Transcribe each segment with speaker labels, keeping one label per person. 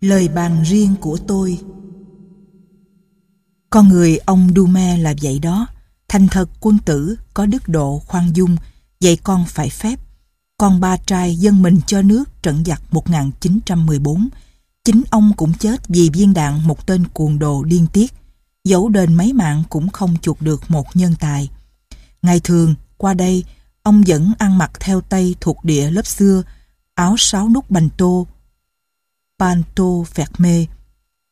Speaker 1: Lời bàn riêng của tôi Con người ông Dume là vậy đó. Thành thật quân tử, có đức độ, khoan dung, dạy con phải phép. Con ba trai dân mình cho nước trận giặc 1914. Chính ông cũng chết vì viên đạn một tên cuồng đồ điên tiết. Dẫu đền mấy mạng cũng không chuộc được một nhân tài. Ngày thường, qua đây, ông vẫn ăn mặc theo Tây thuộc địa lớp xưa, áo sáu nút bành tô, panto Ferme. mê.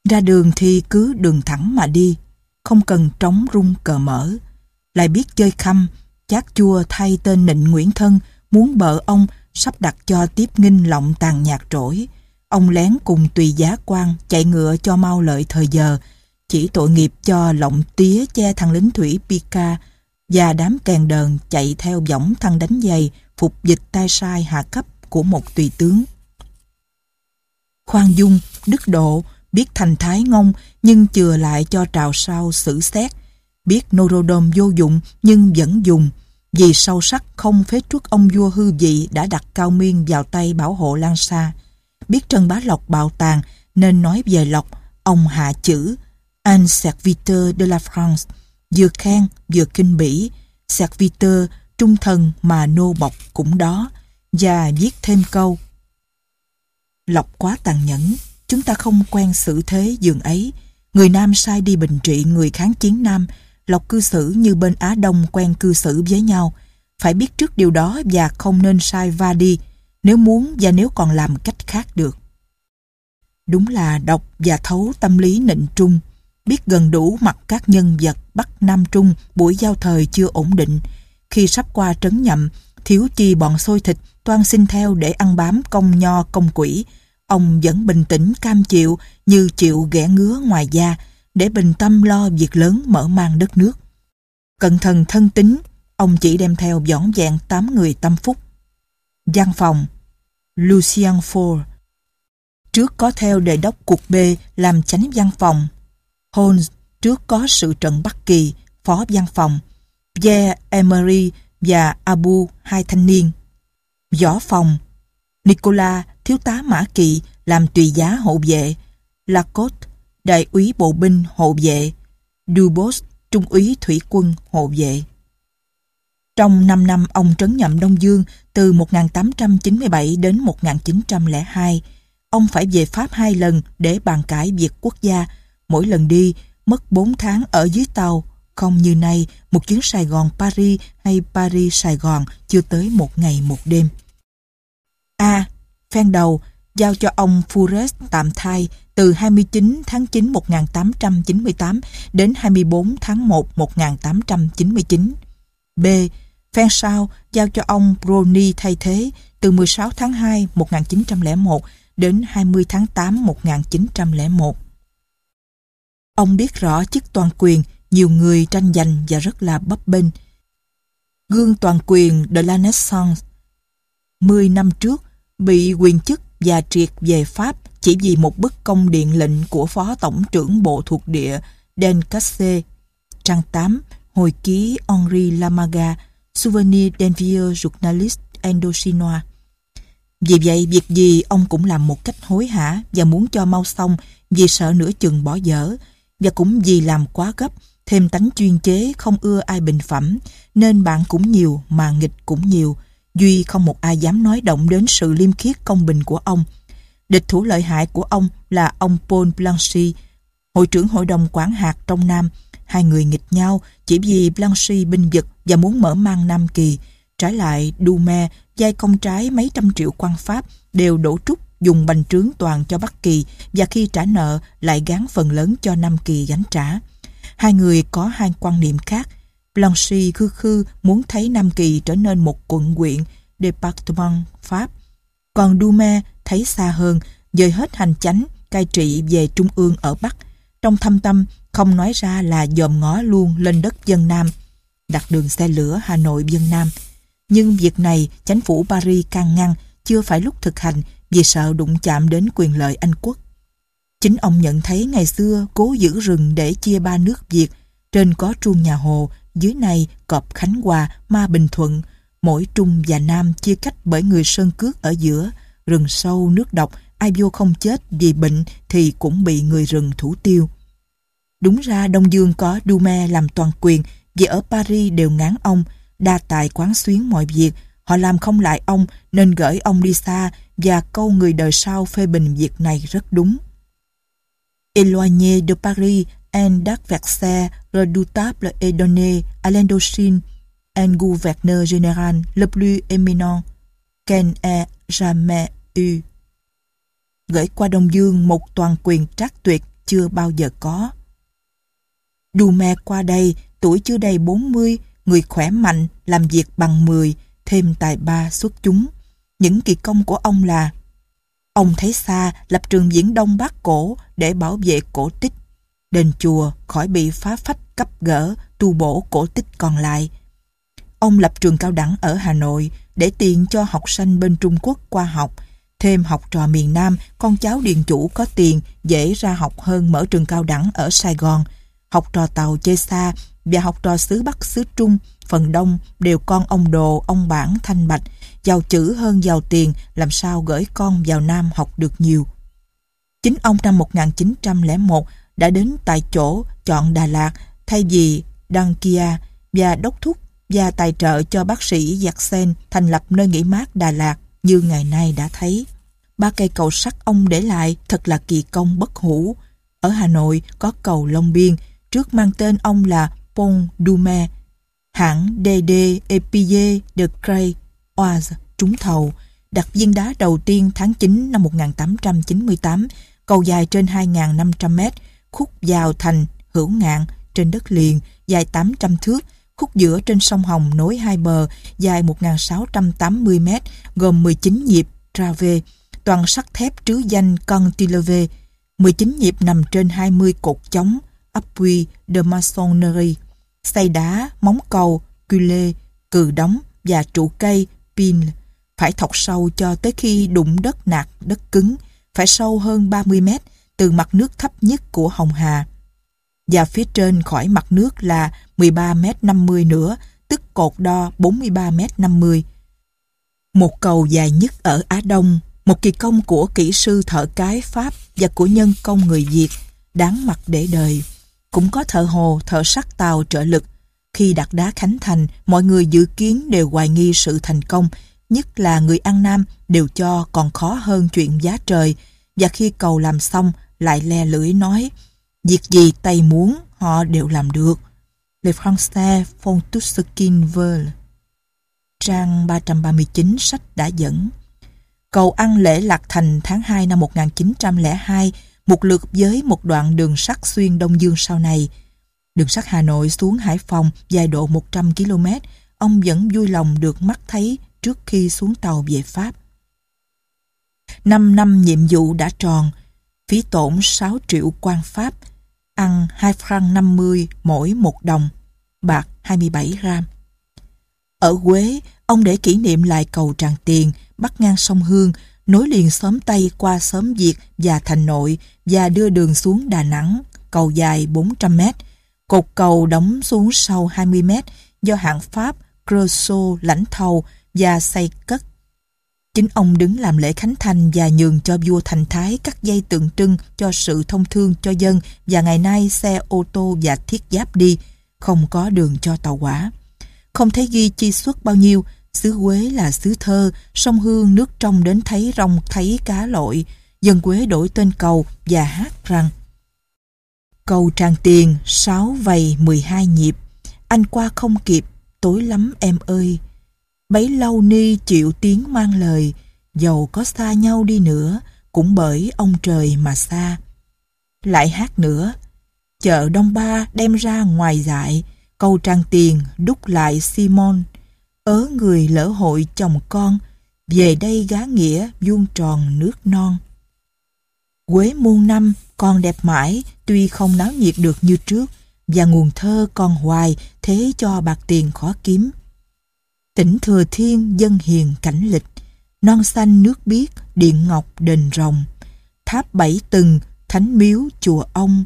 Speaker 1: Ra đường thì cứ đường thẳng mà đi, không cần trống rung cờ mở. Lại biết chơi khăm, chát chua thay tên nịnh Nguyễn Thân, muốn bợ ông sắp đặt cho tiếp nghinh lọng tàn nhạc trỗi. Ông lén cùng tùy giá quan chạy ngựa cho mau lợi thời giờ, chỉ tội nghiệp cho lọng tía che thằng lính thủy Pika và đám kèn đờn chạy theo võng thằng đánh giày phục dịch tai sai hạ cấp của một tùy tướng. Khoan dung, đức độ, biết thành thái ngông nhưng chừa lại cho trào sao xử xét, biết Norodom vô dụng nhưng vẫn dùng, vì sâu sắc không phế truất ông vua hư vị đã đặt cao miên vào tay bảo hộ Lan Sa. Biết Trần Bá Lộc bạo tàn nên nói về Lộc, ông hạ chữ Un serviteur de la France, vừa khen vừa kinh bỉ, serviteur trung thần mà nô bọc cũng đó, và viết thêm câu Lộc quá tàn nhẫn, chúng ta không quen xử thế giường ấy. Người Nam sai đi bình trị người kháng chiến Nam, Lộc cư xử như bên Á Đông quen cư xử với nhau. Phải biết trước điều đó và không nên sai va đi, nếu muốn và nếu còn làm cách khác được. Đúng là đọc và thấu tâm lý nịnh trung, biết gần đủ mặt các nhân vật Bắc Nam Trung buổi giao thời chưa ổn định. Khi sắp qua trấn nhậm, thiếu chi bọn xôi thịt toan xin theo để ăn bám công nho công quỷ. Ông vẫn bình tĩnh cam chịu như chịu ghẻ ngứa ngoài da để bình tâm lo việc lớn mở mang đất nước. Cẩn thận thân tính, ông chỉ đem theo dõn dẹn tám người tâm phúc. Giang phòng Lucien Ford Trước có theo đề đốc cuộc B làm chánh văn phòng. Holmes trước có sự trận Bắc Kỳ, phó văn phòng. Pierre Emery và Abu hai thanh niên. Võ phòng Nicola thiếu tá Mã Kỵ làm tùy giá hộ vệ. Lacoste đại úy bộ binh hộ vệ. Dubos trung úy thủy quân hộ vệ. Trong 5 năm ông trấn nhậm Đông Dương từ 1897 đến 1902, ông phải về Pháp hai lần để bàn cãi việc quốc gia. Mỗi lần đi, mất 4 tháng ở dưới tàu, không như nay, một chuyến Sài Gòn-Paris hay Paris-Sài Gòn chưa tới một ngày một đêm. A. À, phen đầu, giao cho ông Fures tạm thai từ 29 tháng 9 1898 đến 24 tháng 1 1899. B. Phen sau, giao cho ông Brony thay thế từ 16 tháng 2 1901 đến 20 tháng 8 1901. Ông biết rõ chức toàn quyền nhiều người tranh giành và rất là bấp bênh. Gương toàn quyền de la Naissance 10 năm trước bị quyền chức và triệt về Pháp chỉ vì một bức công điện lệnh của Phó Tổng trưởng Bộ thuộc địa Den Casse. Trang 8, hồi ký Henri Lamaga, Souvenir d'un vieux journaliste Indochinois. Vì vậy, việc gì ông cũng làm một cách hối hả và muốn cho mau xong vì sợ nửa chừng bỏ dở và cũng vì làm quá gấp Thêm tánh chuyên chế không ưa ai bình phẩm, nên bạn cũng nhiều mà nghịch cũng nhiều. Duy không một ai dám nói động đến sự liêm khiết công bình của ông. Địch thủ lợi hại của ông là ông Paul Blanchy, hội trưởng hội đồng quản hạt trong Nam. Hai người nghịch nhau chỉ vì Blanchy binh vực và muốn mở mang Nam Kỳ. Trái lại, Dume, giai công trái mấy trăm triệu quan Pháp, đều đổ trúc dùng bành trướng toàn cho Bắc Kỳ và khi trả nợ lại gán phần lớn cho Nam Kỳ gánh trả. Hai người có hai quan niệm khác. Blanchy khư khư muốn thấy Nam Kỳ trở nên một quận huyện, département Pháp. Còn Dume thấy xa hơn, dời hết hành chánh, cai trị về trung ương ở Bắc. Trong thâm tâm, không nói ra là dòm ngó luôn lên đất dân Nam, đặt đường xe lửa Hà Nội dân Nam. Nhưng việc này, chánh phủ Paris can ngăn, chưa phải lúc thực hành vì sợ đụng chạm đến quyền lợi Anh quốc. Chính ông nhận thấy ngày xưa cố giữ rừng để chia ba nước Việt, trên có Trung Nhà Hồ, dưới này Cọp Khánh Hòa, Ma Bình Thuận, mỗi Trung và Nam chia cách bởi người Sơn Cước ở giữa, rừng sâu, nước độc, ai vô không chết vì bệnh thì cũng bị người rừng thủ tiêu. Đúng ra Đông Dương có Dume làm toàn quyền vì ở Paris đều ngán ông, đa tài quán xuyến mọi việc, họ làm không lại ông nên gửi ông đi xa và câu người đời sau phê bình việc này rất đúng. Éloigné de Paris, un adversaire redoutable et donné à l'Indochine, un gouverneur général le plus éminent qu'en ait jamais eu. Gửi qua Đông Dương một toàn quyền trác tuyệt chưa bao giờ có. Dume qua đây, tuổi chưa đầy 40, người khỏe mạnh, làm việc bằng 10, thêm tài ba xuất chúng. Những kỳ công của ông là Ông thấy xa lập trường diễn đông bắc cổ để bảo vệ cổ tích. Đền chùa khỏi bị phá phách cấp gỡ, tu bổ cổ tích còn lại. Ông lập trường cao đẳng ở Hà Nội để tiền cho học sinh bên Trung Quốc qua học. Thêm học trò miền Nam, con cháu điền chủ có tiền dễ ra học hơn mở trường cao đẳng ở Sài Gòn. Học trò tàu chơi xa và học trò xứ Bắc xứ Trung, phần đông đều con ông Đồ, ông Bản, Thanh Bạch, giàu chữ hơn giàu tiền, làm sao gửi con vào Nam học được nhiều. Chính ông năm 1901 đã đến tại chỗ chọn Đà Lạt thay vì Đăng Kia và đốc thúc và tài trợ cho bác sĩ Giặc Sen thành lập nơi nghỉ mát Đà Lạt như ngày nay đã thấy. Ba cây cầu sắt ông để lại thật là kỳ công bất hủ. Ở Hà Nội có cầu Long Biên, trước mang tên ông là Pont Dume. Hãng DD Epille de Cray Oaz trúng thầu, đặt viên đá đầu tiên tháng 9 năm 1898, cầu dài trên 2.500 mét, khúc vào thành hữu ngạn trên đất liền dài 800 thước, khúc giữa trên sông Hồng nối hai bờ dài 1.680 mét, gồm 19 nhịp trave, toàn sắt thép trứ danh cantilever, 19 nhịp nằm trên 20 cột chống, appui de maçonnerie, xây đá, móng cầu, cule, cừ đóng và trụ cây, pin, phải thọc sâu cho tới khi đụng đất nạt, đất cứng, phải sâu hơn 30 mét từ mặt nước thấp nhất của Hồng Hà. Và phía trên khỏi mặt nước là 13 mét 50 nữa, tức cột đo 43 mét 50. Một cầu dài nhất ở Á Đông, một kỳ công của kỹ sư thợ cái Pháp và của nhân công người Việt, đáng mặt để đời. Cũng có thợ hồ, thợ sắt tàu trợ lực. Khi đặt đá khánh thành, mọi người dự kiến đều hoài nghi sự thành công, nhất là người An Nam đều cho còn khó hơn chuyện giá trời, và khi cầu làm xong lại le lưỡi nói, việc gì Tây muốn họ đều làm được. Le Français font tout ce qu'ils veulent. Trang 339 sách đã dẫn. Cầu ăn lễ Lạc Thành tháng 2 năm 1902 một lượt với một đoạn đường sắt xuyên Đông Dương sau này. Đường sắt Hà Nội xuống Hải Phòng dài độ 100 km, ông vẫn vui lòng được mắt thấy trước khi xuống tàu về Pháp. 5 năm nhiệm vụ đã tròn, phí tổn 6 triệu quan Pháp, ăn 2 franc 50 mỗi một đồng, bạc 27 gram. Ở Quế, ông để kỷ niệm lại cầu Tràng Tiền, bắc ngang sông Hương, nối liền xóm Tây qua xóm Việt và thành nội và đưa đường xuống Đà Nẵng, cầu dài 400 mét. Cột cầu đóng xuống sâu 20 mét do hãng Pháp Creusot lãnh thầu và xây cất. Chính ông đứng làm lễ khánh thành và nhường cho vua Thành Thái cắt dây tượng trưng cho sự thông thương cho dân và ngày nay xe ô tô và thiết giáp đi, không có đường cho tàu hỏa. Không thấy ghi chi suất bao nhiêu, xứ Quế là xứ thơ, sông Hương nước trong đến thấy rong thấy cá lội, dân Quế đổi tên cầu và hát rằng Cầu Tràng Tiền, sáu vầy mười hai nhịp, anh qua không kịp, tối lắm em ơi. Bấy lâu ni chịu tiếng mang lời, dầu có xa nhau đi nữa, cũng bởi ông trời mà xa. Lại hát nữa, chợ Đông Ba đem ra ngoài dại, câu trang tiền đúc lại Simon, ớ người lỡ hội chồng con, về đây gá nghĩa vuông tròn nước non. Quế muôn năm còn đẹp mãi, tuy không náo nhiệt được như trước, và nguồn thơ còn hoài thế cho bạc tiền khó kiếm. Tỉnh Thừa Thiên dân hiền cảnh lịch, non xanh nước biếc, điện ngọc đền rồng, tháp bảy tầng, thánh miếu chùa ông,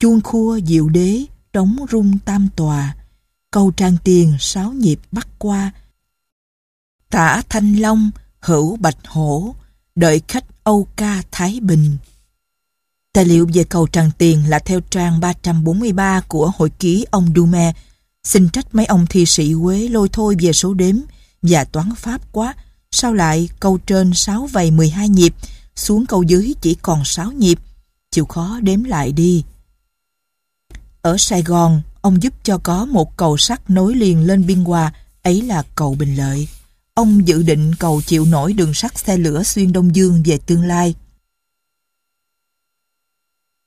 Speaker 1: chuông khua diệu đế, trống rung tam tòa, cầu trang tiền sáu nhịp bắt qua. Tả thanh long, hữu bạch hổ, đợi khách Âu Ca Thái Bình Tài liệu về cầu Tràng Tiền là theo trang 343 của hội ký ông Dume. Xin trách mấy ông thi sĩ Quế lôi thôi về số đếm và toán pháp quá. Sao lại câu trên 6 vầy 12 nhịp, xuống câu dưới chỉ còn 6 nhịp. Chịu khó đếm lại đi. Ở Sài Gòn, ông giúp cho có một cầu sắt nối liền lên biên hòa, ấy là cầu Bình Lợi. Ông dự định cầu chịu nổi đường sắt xe lửa xuyên Đông Dương về tương lai.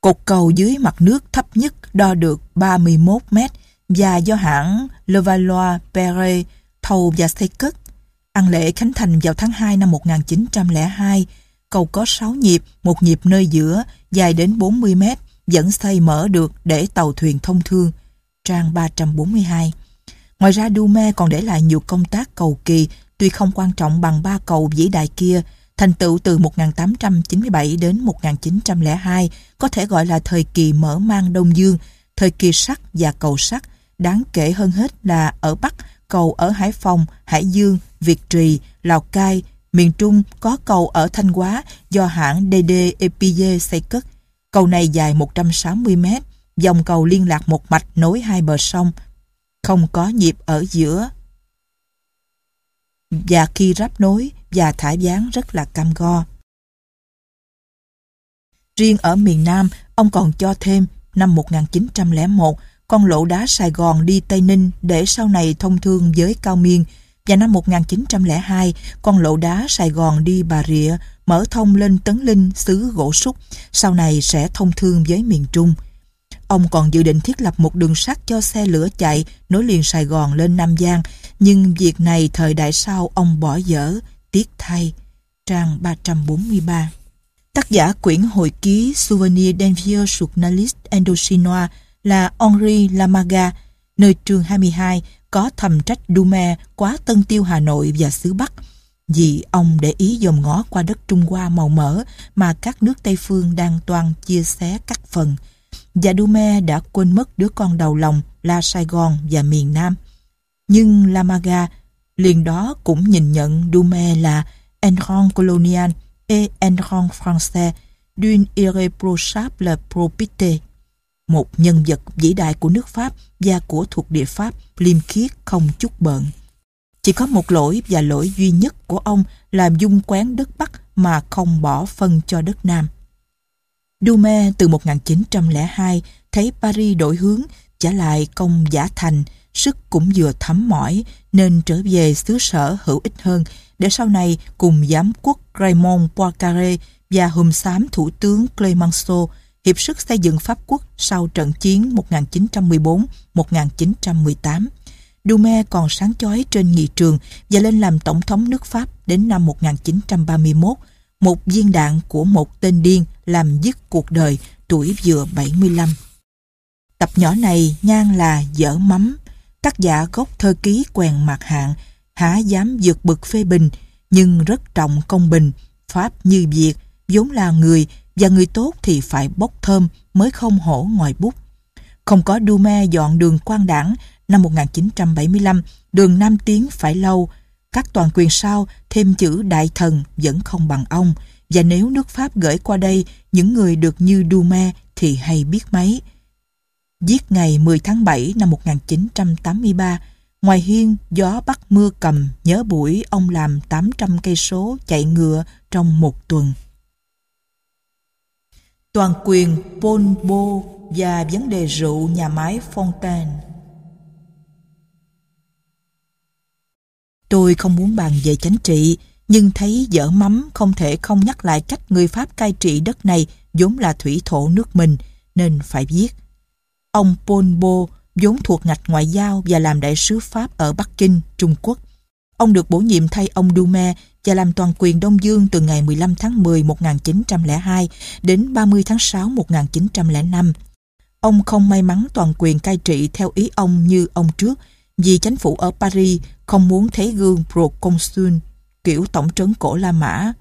Speaker 1: Cột cầu dưới mặt nước thấp nhất đo được 31 mét và do hãng Levallois Perret thầu và xây cất. Ăn lễ khánh thành vào tháng 2 năm 1902, cầu có 6 nhịp, một nhịp nơi giữa, dài đến 40 mét, vẫn xây mở được để tàu thuyền thông thương. Trang 342 Ngoài ra Dume còn để lại nhiều công tác cầu kỳ tuy không quan trọng bằng ba cầu vĩ đại kia, thành tựu từ 1897 đến 1902 có thể gọi là thời kỳ mở mang Đông Dương, thời kỳ sắt và cầu sắt. Đáng kể hơn hết là ở Bắc, cầu ở Hải Phòng, Hải Dương, Việt Trì, Lào Cai, miền Trung có cầu ở Thanh Hóa do hãng DD Epille xây cất. Cầu này dài 160 mét, dòng cầu liên lạc một mạch nối hai bờ sông, không có nhịp ở giữa. Và khi ráp nối và thả dáng rất là cam go. Riêng ở miền Nam, ông còn cho thêm năm 1901 con lộ đá Sài Gòn đi Tây Ninh để sau này thông thương với Cao Miên và năm 1902 con lộ đá Sài Gòn đi Bà Rịa mở thông lên Tấn Linh xứ gỗ súc sau này sẽ thông thương với miền Trung. Ông còn dự định thiết lập một đường sắt cho xe lửa chạy nối liền Sài Gòn lên Nam Giang nhưng việc này thời đại sau ông bỏ dở tiếc thay. Trang 343 Tác giả quyển hồi ký Souvenir d'un vieux journaliste indochinois là Henri Lamaga, nơi trường 22 có thầm trách Dume quá Tân Tiêu Hà Nội và xứ Bắc vì ông để ý dòm ngó qua đất Trung Hoa màu mỡ mà các nước Tây Phương đang toàn chia xé các phần. Và Dume đã quên mất đứa con đầu lòng là Sài Gòn và miền Nam. Nhưng Lamaga liền đó cũng nhìn nhận Dume là Enron colonial et Enron français d'une irreprochable probité, một nhân vật vĩ đại của nước Pháp và của thuộc địa Pháp liêm khiết không chút bợn. Chỉ có một lỗi và lỗi duy nhất của ông là dung quán đất Bắc mà không bỏ phân cho đất Nam. Dume từ 1902 thấy Paris đổi hướng, trả lại công giả thành sức cũng vừa thấm mỏi nên trở về xứ sở hữu ích hơn để sau này cùng giám quốc Raymond Poincaré và hùm xám thủ tướng Clemenceau hiệp sức xây dựng Pháp quốc sau trận chiến 1914-1918. Dume còn sáng chói trên nghị trường và lên làm tổng thống nước Pháp đến năm 1931, một viên đạn của một tên điên làm dứt cuộc đời tuổi vừa 75. Tập nhỏ này nhan là dở mắm, tác giả gốc thơ ký quèn mặt hạng, há dám vượt bực phê bình, nhưng rất trọng công bình, Pháp như Việt, vốn là người và người tốt thì phải bốc thơm mới không hổ ngoài bút. Không có Dume dọn đường quan đảng năm 1975, đường Nam Tiến phải lâu, các toàn quyền sau thêm chữ đại thần vẫn không bằng ông, và nếu nước Pháp gửi qua đây những người được như Dume thì hay biết mấy. Giết ngày 10 tháng 7 năm 1983, ngoài hiên gió bắt mưa cầm nhớ buổi ông làm 800 cây số chạy ngựa trong một tuần toàn quyền Polbo và vấn đề rượu nhà máy Fontaine. Tôi không muốn bàn về chánh trị, nhưng thấy dở mắm không thể không nhắc lại cách người Pháp cai trị đất này vốn là thủy thổ nước mình, nên phải viết. Ông Polbo vốn thuộc ngạch ngoại giao và làm đại sứ Pháp ở Bắc Kinh, Trung Quốc. Ông được bổ nhiệm thay ông Dume và làm toàn quyền Đông Dương từ ngày 15 tháng 10 1902 đến 30 tháng 6 1905. Ông không may mắn toàn quyền cai trị theo ý ông như ông trước vì chính phủ ở Paris không muốn thấy gương proconsul kiểu tổng trấn cổ La Mã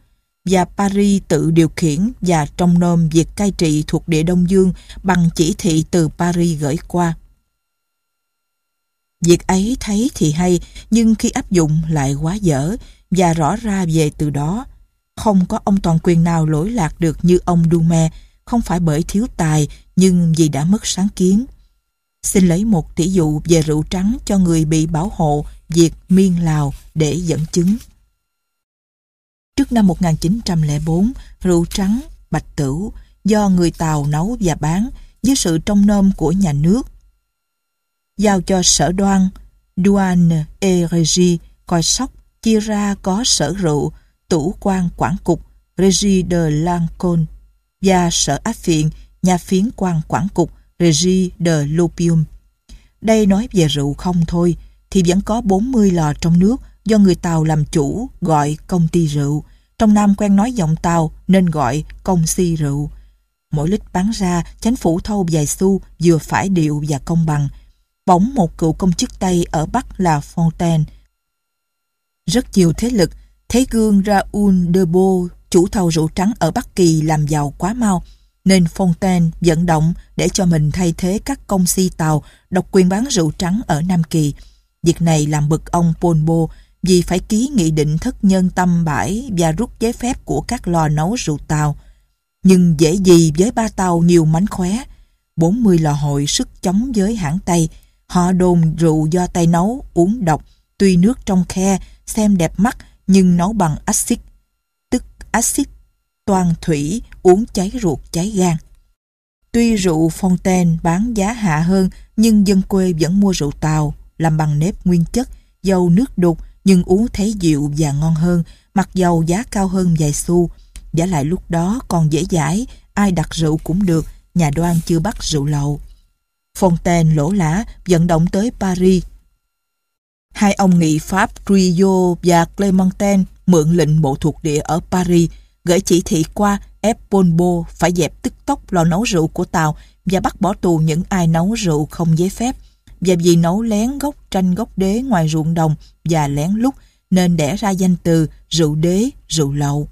Speaker 1: và Paris tự điều khiển và trong nôm việc cai trị thuộc địa Đông Dương bằng chỉ thị từ Paris gửi qua. Việc ấy thấy thì hay nhưng khi áp dụng lại quá dở và rõ ra về từ đó. Không có ông toàn quyền nào lỗi lạc được như ông Dume, không phải bởi thiếu tài, nhưng vì đã mất sáng kiến. Xin lấy một tỷ dụ về rượu trắng cho người bị bảo hộ việc miên Lào để dẫn chứng. Trước năm 1904, rượu trắng, bạch tửu do người Tàu nấu và bán dưới sự trông nom của nhà nước. Giao cho sở đoan, douane et régie coi sóc chia ra có sở rượu, tủ quan quản cục, régie de Lancôme và sở áp phiện, nhà phiến quan quản cục, régie de l'opium. Đây nói về rượu không thôi, thì vẫn có 40 lò trong nước do người Tàu làm chủ gọi công ty rượu. Trong Nam quen nói giọng Tàu nên gọi công si rượu. Mỗi lít bán ra, chánh phủ thâu vài xu vừa phải điệu và công bằng. Bóng một cựu công chức Tây ở Bắc là Fontaine. Rất nhiều thế lực, thấy gương Raoul de Beau, chủ thầu rượu trắng ở Bắc Kỳ làm giàu quá mau, nên Fontaine vận động để cho mình thay thế các công si tàu độc quyền bán rượu trắng ở Nam Kỳ. Việc này làm bực ông Polbo vì phải ký nghị định thất nhân tâm bãi và rút giấy phép của các lò nấu rượu tàu. Nhưng dễ gì với ba tàu nhiều mánh khóe. 40 lò hội sức chống với hãng Tây. Họ đồn rượu do tay nấu, uống độc, tuy nước trong khe, xem đẹp mắt nhưng nấu bằng axit, tức axit toàn thủy uống cháy ruột cháy gan. Tuy rượu Fontaine bán giá hạ hơn nhưng dân quê vẫn mua rượu tàu làm bằng nếp nguyên chất, dầu nước đục nhưng uống thấy dịu và ngon hơn, mặc dầu giá cao hơn vài xu. Giả lại lúc đó còn dễ dãi, ai đặt rượu cũng được, nhà đoan chưa bắt rượu lậu. Fontaine lỗ lã vận động tới Paris. Hai ông nghị Pháp Guyot và Clementin mượn lệnh bộ thuộc địa ở Paris gửi chỉ thị qua ép Polbo phải dẹp tức tốc lò nấu rượu của Tàu và bắt bỏ tù những ai nấu rượu không giấy phép và vì nấu lén gốc tranh gốc đế ngoài ruộng đồng và lén lút nên đẻ ra danh từ rượu đế, rượu lậu.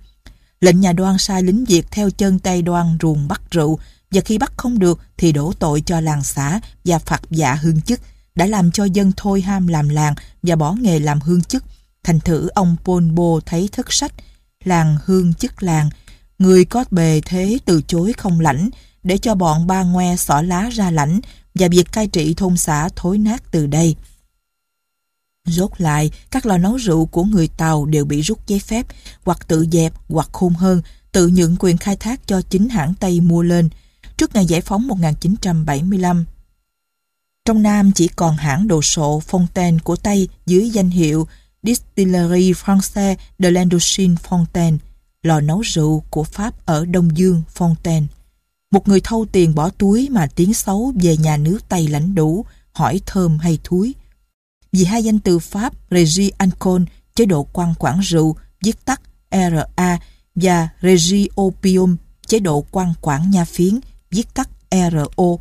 Speaker 1: Lệnh nhà đoan sai lính Việt theo chân tay đoan ruồng bắt rượu và khi bắt không được thì đổ tội cho làng xã và phạt dạ hương chức đã làm cho dân thôi ham làm làng và bỏ nghề làm hương chức. Thành thử ông pôn bô thấy thất sách làng hương chức làng người có bề thế từ chối không lãnh để cho bọn ba ngoe xỏ lá ra lãnh và việc cai trị thôn xã thối nát từ đây. Rốt lại, các lò nấu rượu của người Tàu đều bị rút giấy phép, hoặc tự dẹp, hoặc khôn hơn, tự nhượng quyền khai thác cho chính hãng Tây mua lên, trước ngày giải phóng 1975. Trong Nam chỉ còn hãng đồ sộ Fontaine của Tây dưới danh hiệu Distillerie Française de l'Indochine Fontaine, lò nấu rượu của Pháp ở Đông Dương Fontaine. Một người thâu tiền bỏ túi mà tiếng xấu về nhà nước Tây lãnh đủ, hỏi thơm hay thúi. Vì hai danh từ Pháp Régie Ancon, chế độ quan quản rượu, viết tắt RA, và Régie Opium, chế độ quan quản nha phiến, viết tắt RO.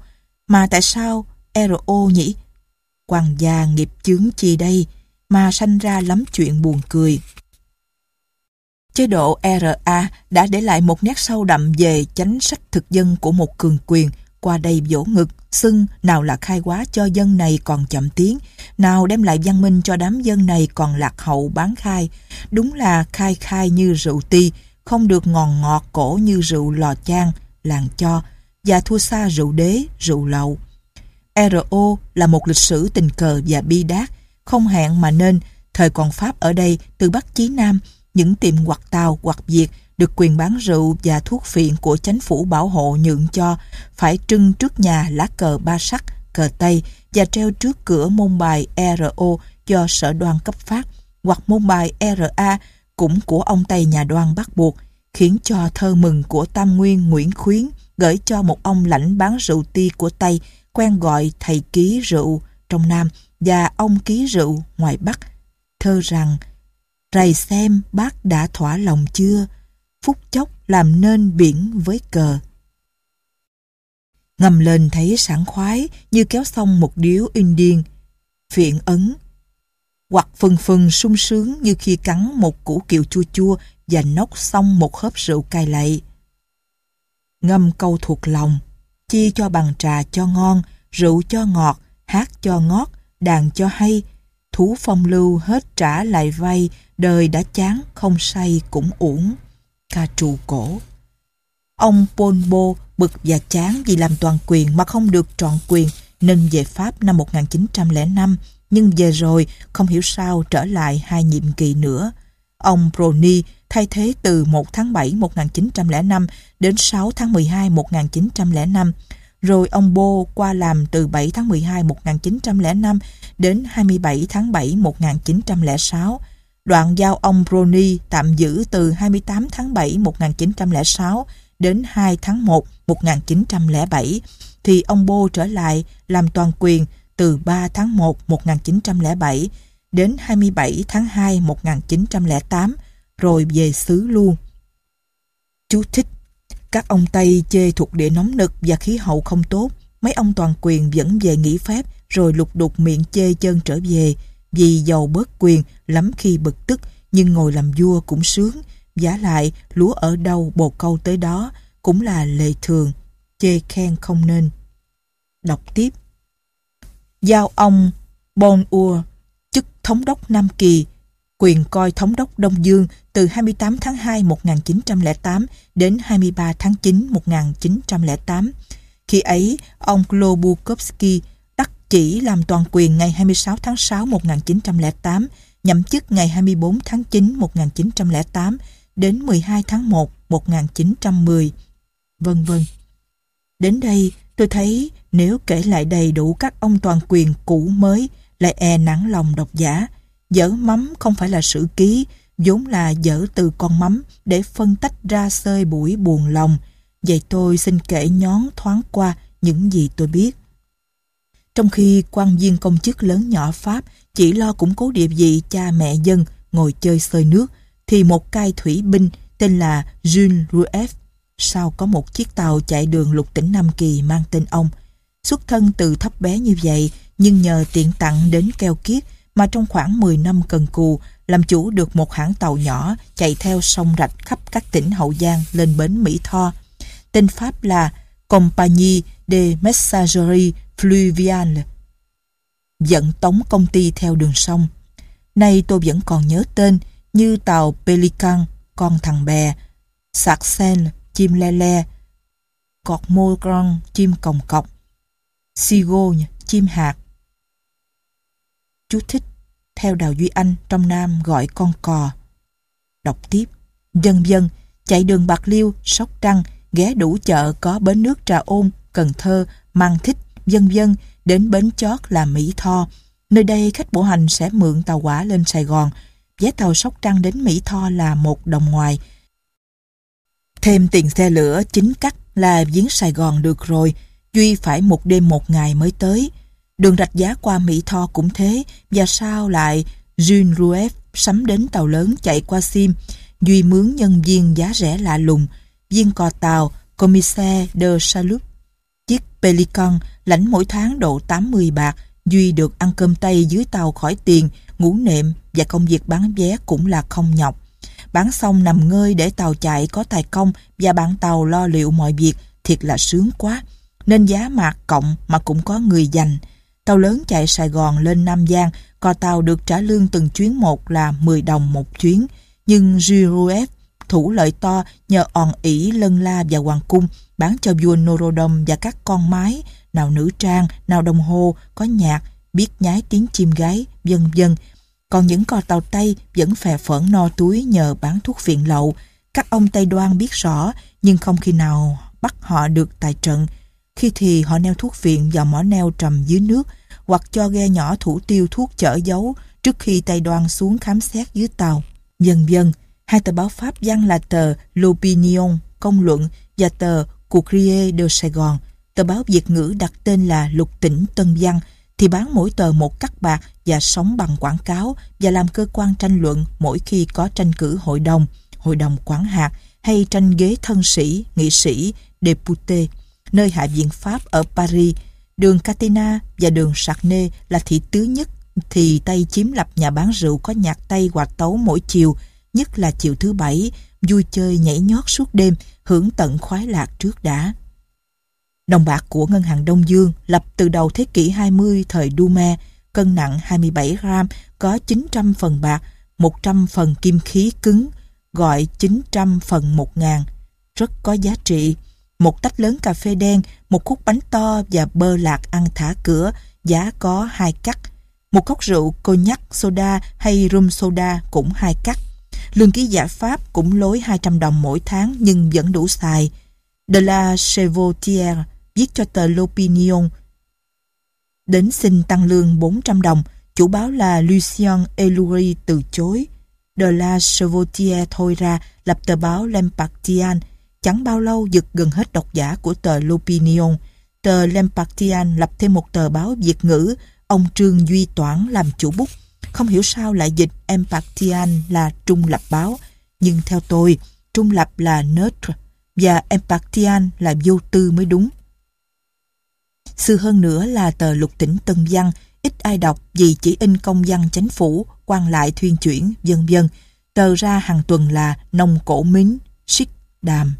Speaker 1: Mà tại sao RO nhỉ? Quan gia nghiệp chướng chi đây, mà sanh ra lắm chuyện buồn cười. Chế độ RA đã để lại một nét sâu đậm về chánh sách thực dân của một cường quyền, qua đây vỗ ngực, xưng nào là khai quá cho dân này còn chậm tiến, nào đem lại văn minh cho đám dân này còn lạc hậu bán khai. Đúng là khai khai như rượu ti, không được ngòn ngọt cổ như rượu lò chan, làng cho, và thua xa rượu đế, rượu lậu. RO là một lịch sử tình cờ và bi đát, không hẹn mà nên, thời còn Pháp ở đây từ Bắc chí Nam, những tiệm hoặc Tàu hoặc Việt được quyền bán rượu và thuốc phiện của chính phủ bảo hộ nhượng cho phải trưng trước nhà lá cờ ba sắc, cờ Tây và treo trước cửa môn bài RO do sở đoan cấp phát hoặc môn bài RA cũng của ông Tây nhà đoan bắt buộc khiến cho thơ mừng của Tam Nguyên Nguyễn Khuyến gửi cho một ông lãnh bán rượu ti của Tây quen gọi thầy ký rượu trong Nam và ông ký rượu ngoài Bắc. Thơ rằng Rày xem bác đã thỏa lòng chưa, phút chốc làm nên biển với cờ. Ngầm lên thấy sảng khoái như kéo xong một điếu Indian, phiện ấn, hoặc phần phần sung sướng như khi cắn một củ kiệu chua chua và nốc xong một hớp rượu cay lậy. Ngâm câu thuộc lòng, chi cho bằng trà cho ngon, rượu cho ngọt, hát cho ngót, đàn cho hay, thú phong lưu hết trả lại vay, đời đã chán, không say cũng uổng. ca trù cổ. Ông Polbo bực và chán vì làm toàn quyền mà không được trọn quyền, nên về Pháp năm 1905 nhưng về rồi không hiểu sao trở lại hai nhiệm kỳ nữa. Ông Brony thay thế từ 1 tháng 7 1905 đến 6 tháng 12 1905 rồi ông Bo qua làm từ 7 tháng 12 1905 đến 27 tháng 7 1906. Đoạn giao ông Brony tạm giữ từ 28 tháng 7 1906 đến 2 tháng 1 1907 thì ông Bô trở lại làm toàn quyền từ 3 tháng 1 1907 đến 27 tháng 2 1908 rồi về xứ luôn. Chú thích các ông Tây chê thuộc địa nóng nực và khí hậu không tốt, mấy ông toàn quyền vẫn về nghỉ phép rồi lục đục miệng chê chân trở về vì giàu bớt quyền lắm khi bực tức nhưng ngồi làm vua cũng sướng. Giả lại lúa ở đâu bồ câu tới đó cũng là lệ thường chê khen không nên. Đọc tiếp. Giao ông Bon ua chức thống đốc Nam Kỳ quyền coi thống đốc Đông Dương từ 28 tháng 2 1908 đến 23 tháng 9 1908. Khi ấy, ông globukovsky chỉ làm toàn quyền ngày 26 tháng 6 1908, nhậm chức ngày 24 tháng 9 1908 đến 12 tháng 1 1910, vân vân. Đến đây, tôi thấy nếu kể lại đầy đủ các ông toàn quyền cũ mới, lại e nắng lòng độc giả. Dở mắm không phải là sử ký, vốn là dở từ con mắm để phân tách ra sơi buổi buồn lòng. Vậy tôi xin kể nhón thoáng qua những gì tôi biết. Trong khi quan viên công chức lớn nhỏ Pháp chỉ lo củng cố địa vị cha mẹ dân ngồi chơi sơi nước, thì một cai thủy binh tên là Jules Rueff sau có một chiếc tàu chạy đường lục tỉnh Nam Kỳ mang tên ông. Xuất thân từ thấp bé như vậy, nhưng nhờ tiện tặng đến keo kiết mà trong khoảng 10 năm cần cù làm chủ được một hãng tàu nhỏ chạy theo sông rạch khắp các tỉnh Hậu Giang lên bến Mỹ Tho. Tên Pháp là Compagnie de Messagerie Fluviale. Dẫn tống công ty theo đường sông. Nay tôi vẫn còn nhớ tên như tàu Pelican, con thằng bè, sạc chim le le, cọt mô con, chim còng cọc, sigo, chim hạt. Chú thích theo Đào Duy Anh trong Nam gọi con cò. Đọc tiếp, dân dân, chạy đường Bạc Liêu, Sóc Trăng, ghé đủ chợ có bến nước Trà Ôn, Cần Thơ, Mang Thích, dân dân, đến bến chót là Mỹ Tho. Nơi đây khách bộ hành sẽ mượn tàu hỏa lên Sài Gòn. Vé tàu Sóc Trăng đến Mỹ Tho là một đồng ngoài. Thêm tiền xe lửa chính cắt là viếng Sài Gòn được rồi. Duy phải một đêm một ngày mới tới. Đường rạch giá qua Mỹ Tho cũng thế, và sao lại Jean Rueff sắm đến tàu lớn chạy qua Sim, Duy mướn nhân viên giá rẻ lạ lùng, viên cò tàu Commissaire de Salut Chiếc Pelican lãnh mỗi tháng độ 80 bạc, Duy được ăn cơm Tây dưới tàu khỏi tiền, ngủ nệm và công việc bán vé cũng là không nhọc. Bán xong nằm ngơi để tàu chạy có tài công và bạn tàu lo liệu mọi việc, thiệt là sướng quá. Nên giá mạc cộng mà cũng có người dành. Tàu lớn chạy Sài Gòn lên Nam Giang, cò tàu được trả lương từng chuyến một là 10 đồng một chuyến. Nhưng Girouet thủ lợi to nhờ òn ỉ lân la và hoàng cung bán cho vua Norodom và các con mái, nào nữ trang, nào đồng hồ, có nhạc, biết nhái tiếng chim gái, vân vân. Còn những cò tàu Tây vẫn phè phởn no túi nhờ bán thuốc viện lậu. Các ông Tây Đoan biết rõ, nhưng không khi nào bắt họ được tài trận. Khi thì họ neo thuốc viện vào mỏ neo trầm dưới nước, hoặc cho ghe nhỏ thủ tiêu thuốc chở giấu trước khi tây đoan xuống khám xét dưới tàu. Dần dần, hai tờ báo Pháp văn là tờ L'Opinion, Công luận và tờ Courrier de Sài Gòn. Tờ báo Việt ngữ đặt tên là Lục tỉnh Tân Văn thì bán mỗi tờ một cắt bạc và sống bằng quảng cáo và làm cơ quan tranh luận mỗi khi có tranh cử hội đồng, hội đồng quản hạt hay tranh ghế thân sĩ, nghị sĩ, député, nơi Hạ viện Pháp ở Paris Đường Catena và đường Sarney là thị tứ nhất thì Tây chiếm lập nhà bán rượu có nhạc Tây hoặc tấu mỗi chiều, nhất là chiều thứ bảy, vui chơi nhảy nhót suốt đêm, hưởng tận khoái lạc trước đã. Đồng bạc của Ngân hàng Đông Dương lập từ đầu thế kỷ 20 thời Duma, cân nặng 27 gram, có 900 phần bạc, 100 phần kim khí cứng, gọi 900 phần 1 ngàn. Rất có giá trị. Một tách lớn cà phê đen, một khúc bánh to và bơ lạc ăn thả cửa, giá có hai cắt. Một cốc rượu cognac soda hay rum soda cũng hai cắt. Lương ký giả Pháp cũng lối 200 đồng mỗi tháng nhưng vẫn đủ xài. De la Chevautière viết cho tờ L'Opinion, đến xin tăng lương 400 đồng. Chủ báo là Lucien Eloury từ chối. De la Chevautière thôi ra, lập tờ báo L'Impartian. Chẳng bao lâu, giật gần hết độc giả của tờ L'Opinion. Tờ L'Impartian lập thêm một tờ báo Việt ngữ. Ông Trương Duy Toản làm chủ bút. Không hiểu sao lại dịch Empatian là trung lập báo. Nhưng theo tôi, trung lập là neutre và Empatian là vô tư mới đúng. xưa hơn nữa là tờ lục tỉnh Tân Văn, ít ai đọc vì chỉ in công văn chánh phủ, quan lại thuyên chuyển, vân vân. Tờ ra hàng tuần là Nông Cổ Mính, Xích Đàm.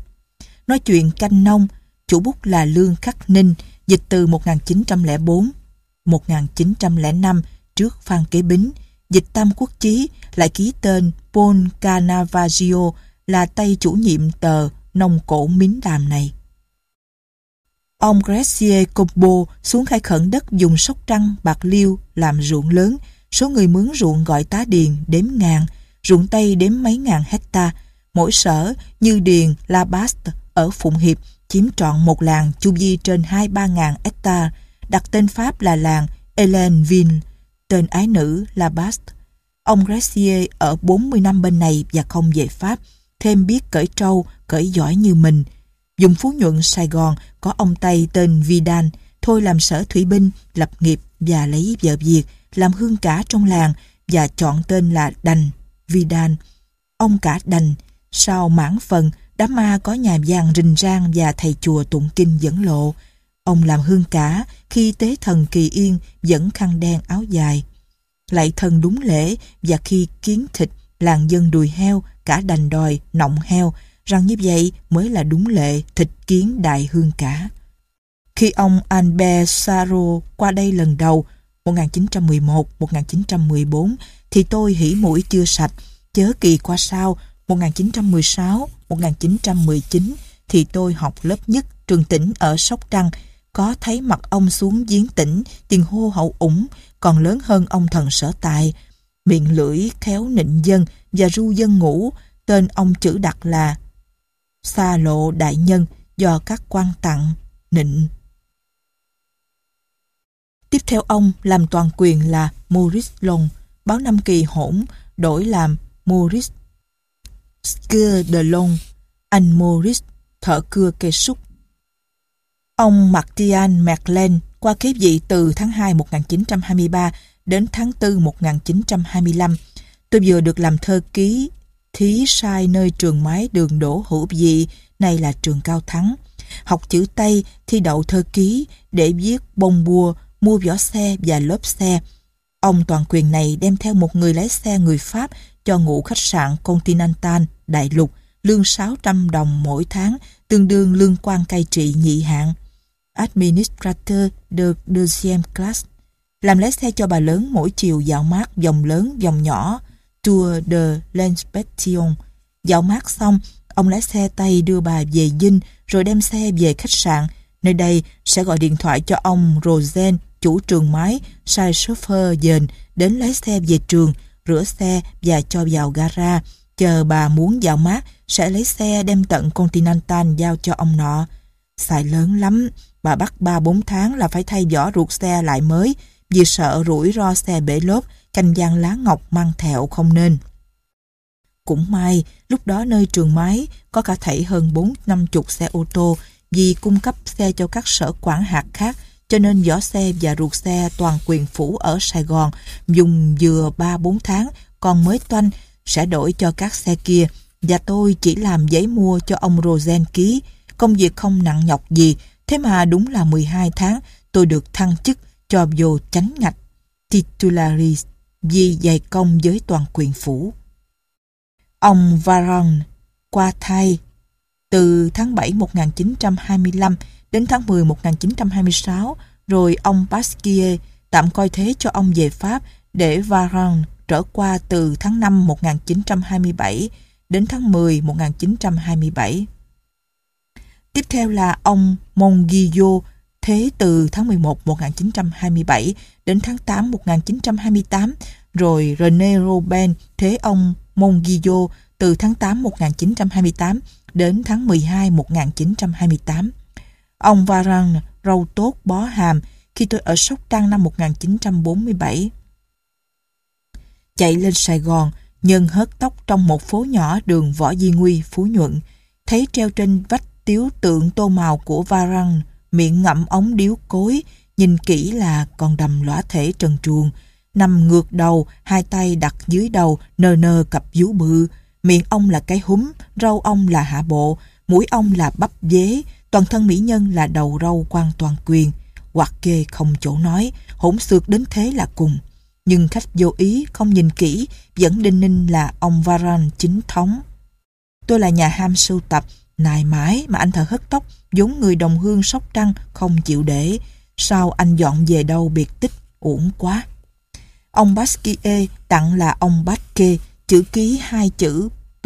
Speaker 1: Nói chuyện canh nông, chủ bút là Lương Khắc Ninh, dịch từ 1904, 1905 trước Phan Kế Bính, dịch Tam Quốc Chí lại ký tên Paul Canavaggio là tay chủ nhiệm tờ Nông Cổ Mính Đàm này. Ông Grecier Combo xuống khai khẩn đất dùng sóc trăng, bạc liêu làm ruộng lớn. Số người mướn ruộng gọi tá điền đếm ngàn, ruộng tây đếm mấy ngàn hecta. Mỗi sở như điền La Bast ở Phụng Hiệp chiếm trọn một làng chu vi trên hai ba ngàn hecta. Đặt tên Pháp là làng Elenville, tên ái nữ La Bast. Ông Grecier ở 40 năm bên này và không về Pháp, thêm biết cởi trâu, cởi giỏi như mình. Dùng Phú Nhuận, Sài Gòn có ông Tây tên Vidal, thôi làm sở thủy binh, lập nghiệp và lấy vợ Việt, làm hương cả trong làng và chọn tên là Đành, Vidal. Ông cả Đành, sau mãn phần, đám ma có nhà vàng rình rang và thầy chùa tụng kinh dẫn lộ. Ông làm hương cả khi tế thần kỳ yên dẫn khăn đen áo dài. Lại thần đúng lễ và khi kiến thịt làng dân đùi heo, cả đành đòi, nọng heo, rằng như vậy mới là đúng lệ thịt kiến đại hương cả. Khi ông Albert Saro qua đây lần đầu 1911-1914 thì tôi hỉ mũi chưa sạch, chớ kỳ qua sau 1916-1919 thì tôi học lớp nhất trường tỉnh ở Sóc Trăng có thấy mặt ông xuống giếng tỉnh tiền hô hậu ủng còn lớn hơn ông thần sở tài, miệng lưỡi khéo nịnh dân và ru dân ngủ tên ông chữ đặt là xa lộ đại nhân do các quan tặng, nịnh. Tiếp theo ông làm toàn quyền là Maurice Long, báo Nam Kỳ hỗn, đổi làm Maurice Skier de Long, anh Maurice, thợ cưa cây súc. Ông Martian Maclean qua kế vị từ tháng 2 1923 đến tháng 4 1925. Tôi vừa được làm thơ ký thí sai nơi trường mái đường đỗ hữu dị, nay là trường cao thắng. Học chữ Tây, thi đậu thơ ký để viết bông bua, mua vỏ xe và lốp xe. Ông toàn quyền này đem theo một người lái xe người Pháp cho ngủ khách sạn Continental, Đại Lục, lương 600 đồng mỗi tháng, tương đương lương quan cai trị nhị hạng. Administrator de deuxième classe. Làm lái xe cho bà lớn mỗi chiều dạo mát vòng lớn vòng nhỏ, Tour de l'Inspection. Dạo mát xong, ông lái xe tay đưa bà về Dinh rồi đem xe về khách sạn. Nơi đây sẽ gọi điện thoại cho ông Rosen, chủ trường máy, sai chauffeur dền đến lái xe về trường, rửa xe và cho vào gara. Chờ bà muốn dạo mát sẽ lấy xe đem tận Continental giao cho ông nọ. Xài lớn lắm, bà bắt 3-4 tháng là phải thay vỏ ruột xe lại mới vì sợ rủi ro xe bể lốp canh gian lá ngọc mang thẹo không nên. Cũng may, lúc đó nơi trường máy có cả thảy hơn 4-50 xe ô tô vì cung cấp xe cho các sở quản hạt khác cho nên vỏ xe và ruột xe toàn quyền phủ ở Sài Gòn dùng vừa 3-4 tháng còn mới toanh sẽ đổi cho các xe kia và tôi chỉ làm giấy mua cho ông Rosen ký công việc không nặng nhọc gì thế mà đúng là 12 tháng, tôi được thăng chức cho vô chánh ngạch titularis vì dày công với toàn quyền phủ. Ông Varon qua thay từ tháng 7 1925 đến tháng 10 1926 rồi ông Pasquier tạm coi thế cho ông về Pháp để Varon trở qua từ tháng 5 1927 đến tháng 10 1927. Tiếp theo là ông Mongiyo, thế từ tháng 11 1927 đến tháng 8 1928, rồi René Robin thế ông Mongiyo từ tháng 8 1928 đến tháng 12 1928. Ông Varan râu tốt bó hàm khi tôi ở Sóc Trăng năm 1947. Chạy lên Sài Gòn, nhân hớt tóc trong một phố nhỏ đường Võ Di Nguy, Phú Nhuận, thấy treo trên vách tiếu tượng tô màu của Varan, miệng ngậm ống điếu cối, nhìn kỹ là còn đầm lõa thể trần truồng, nằm ngược đầu, hai tay đặt dưới đầu, nơ nơ cặp vú bự, miệng ông là cái húm, râu ông là hạ bộ, mũi ông là bắp dế, toàn thân mỹ nhân là đầu râu quan toàn quyền, hoặc kê không chỗ nói, hỗn xược đến thế là cùng. Nhưng khách vô ý, không nhìn kỹ, vẫn đinh ninh là ông Varan chính thống. Tôi là nhà ham sưu tập, nài mãi mà anh thợ hất tóc, giống người đồng hương sóc trăng, không chịu để. Sao anh dọn về đâu biệt tích, uổng quá. Ông Basquier tặng là ông Basque, chữ ký hai chữ P,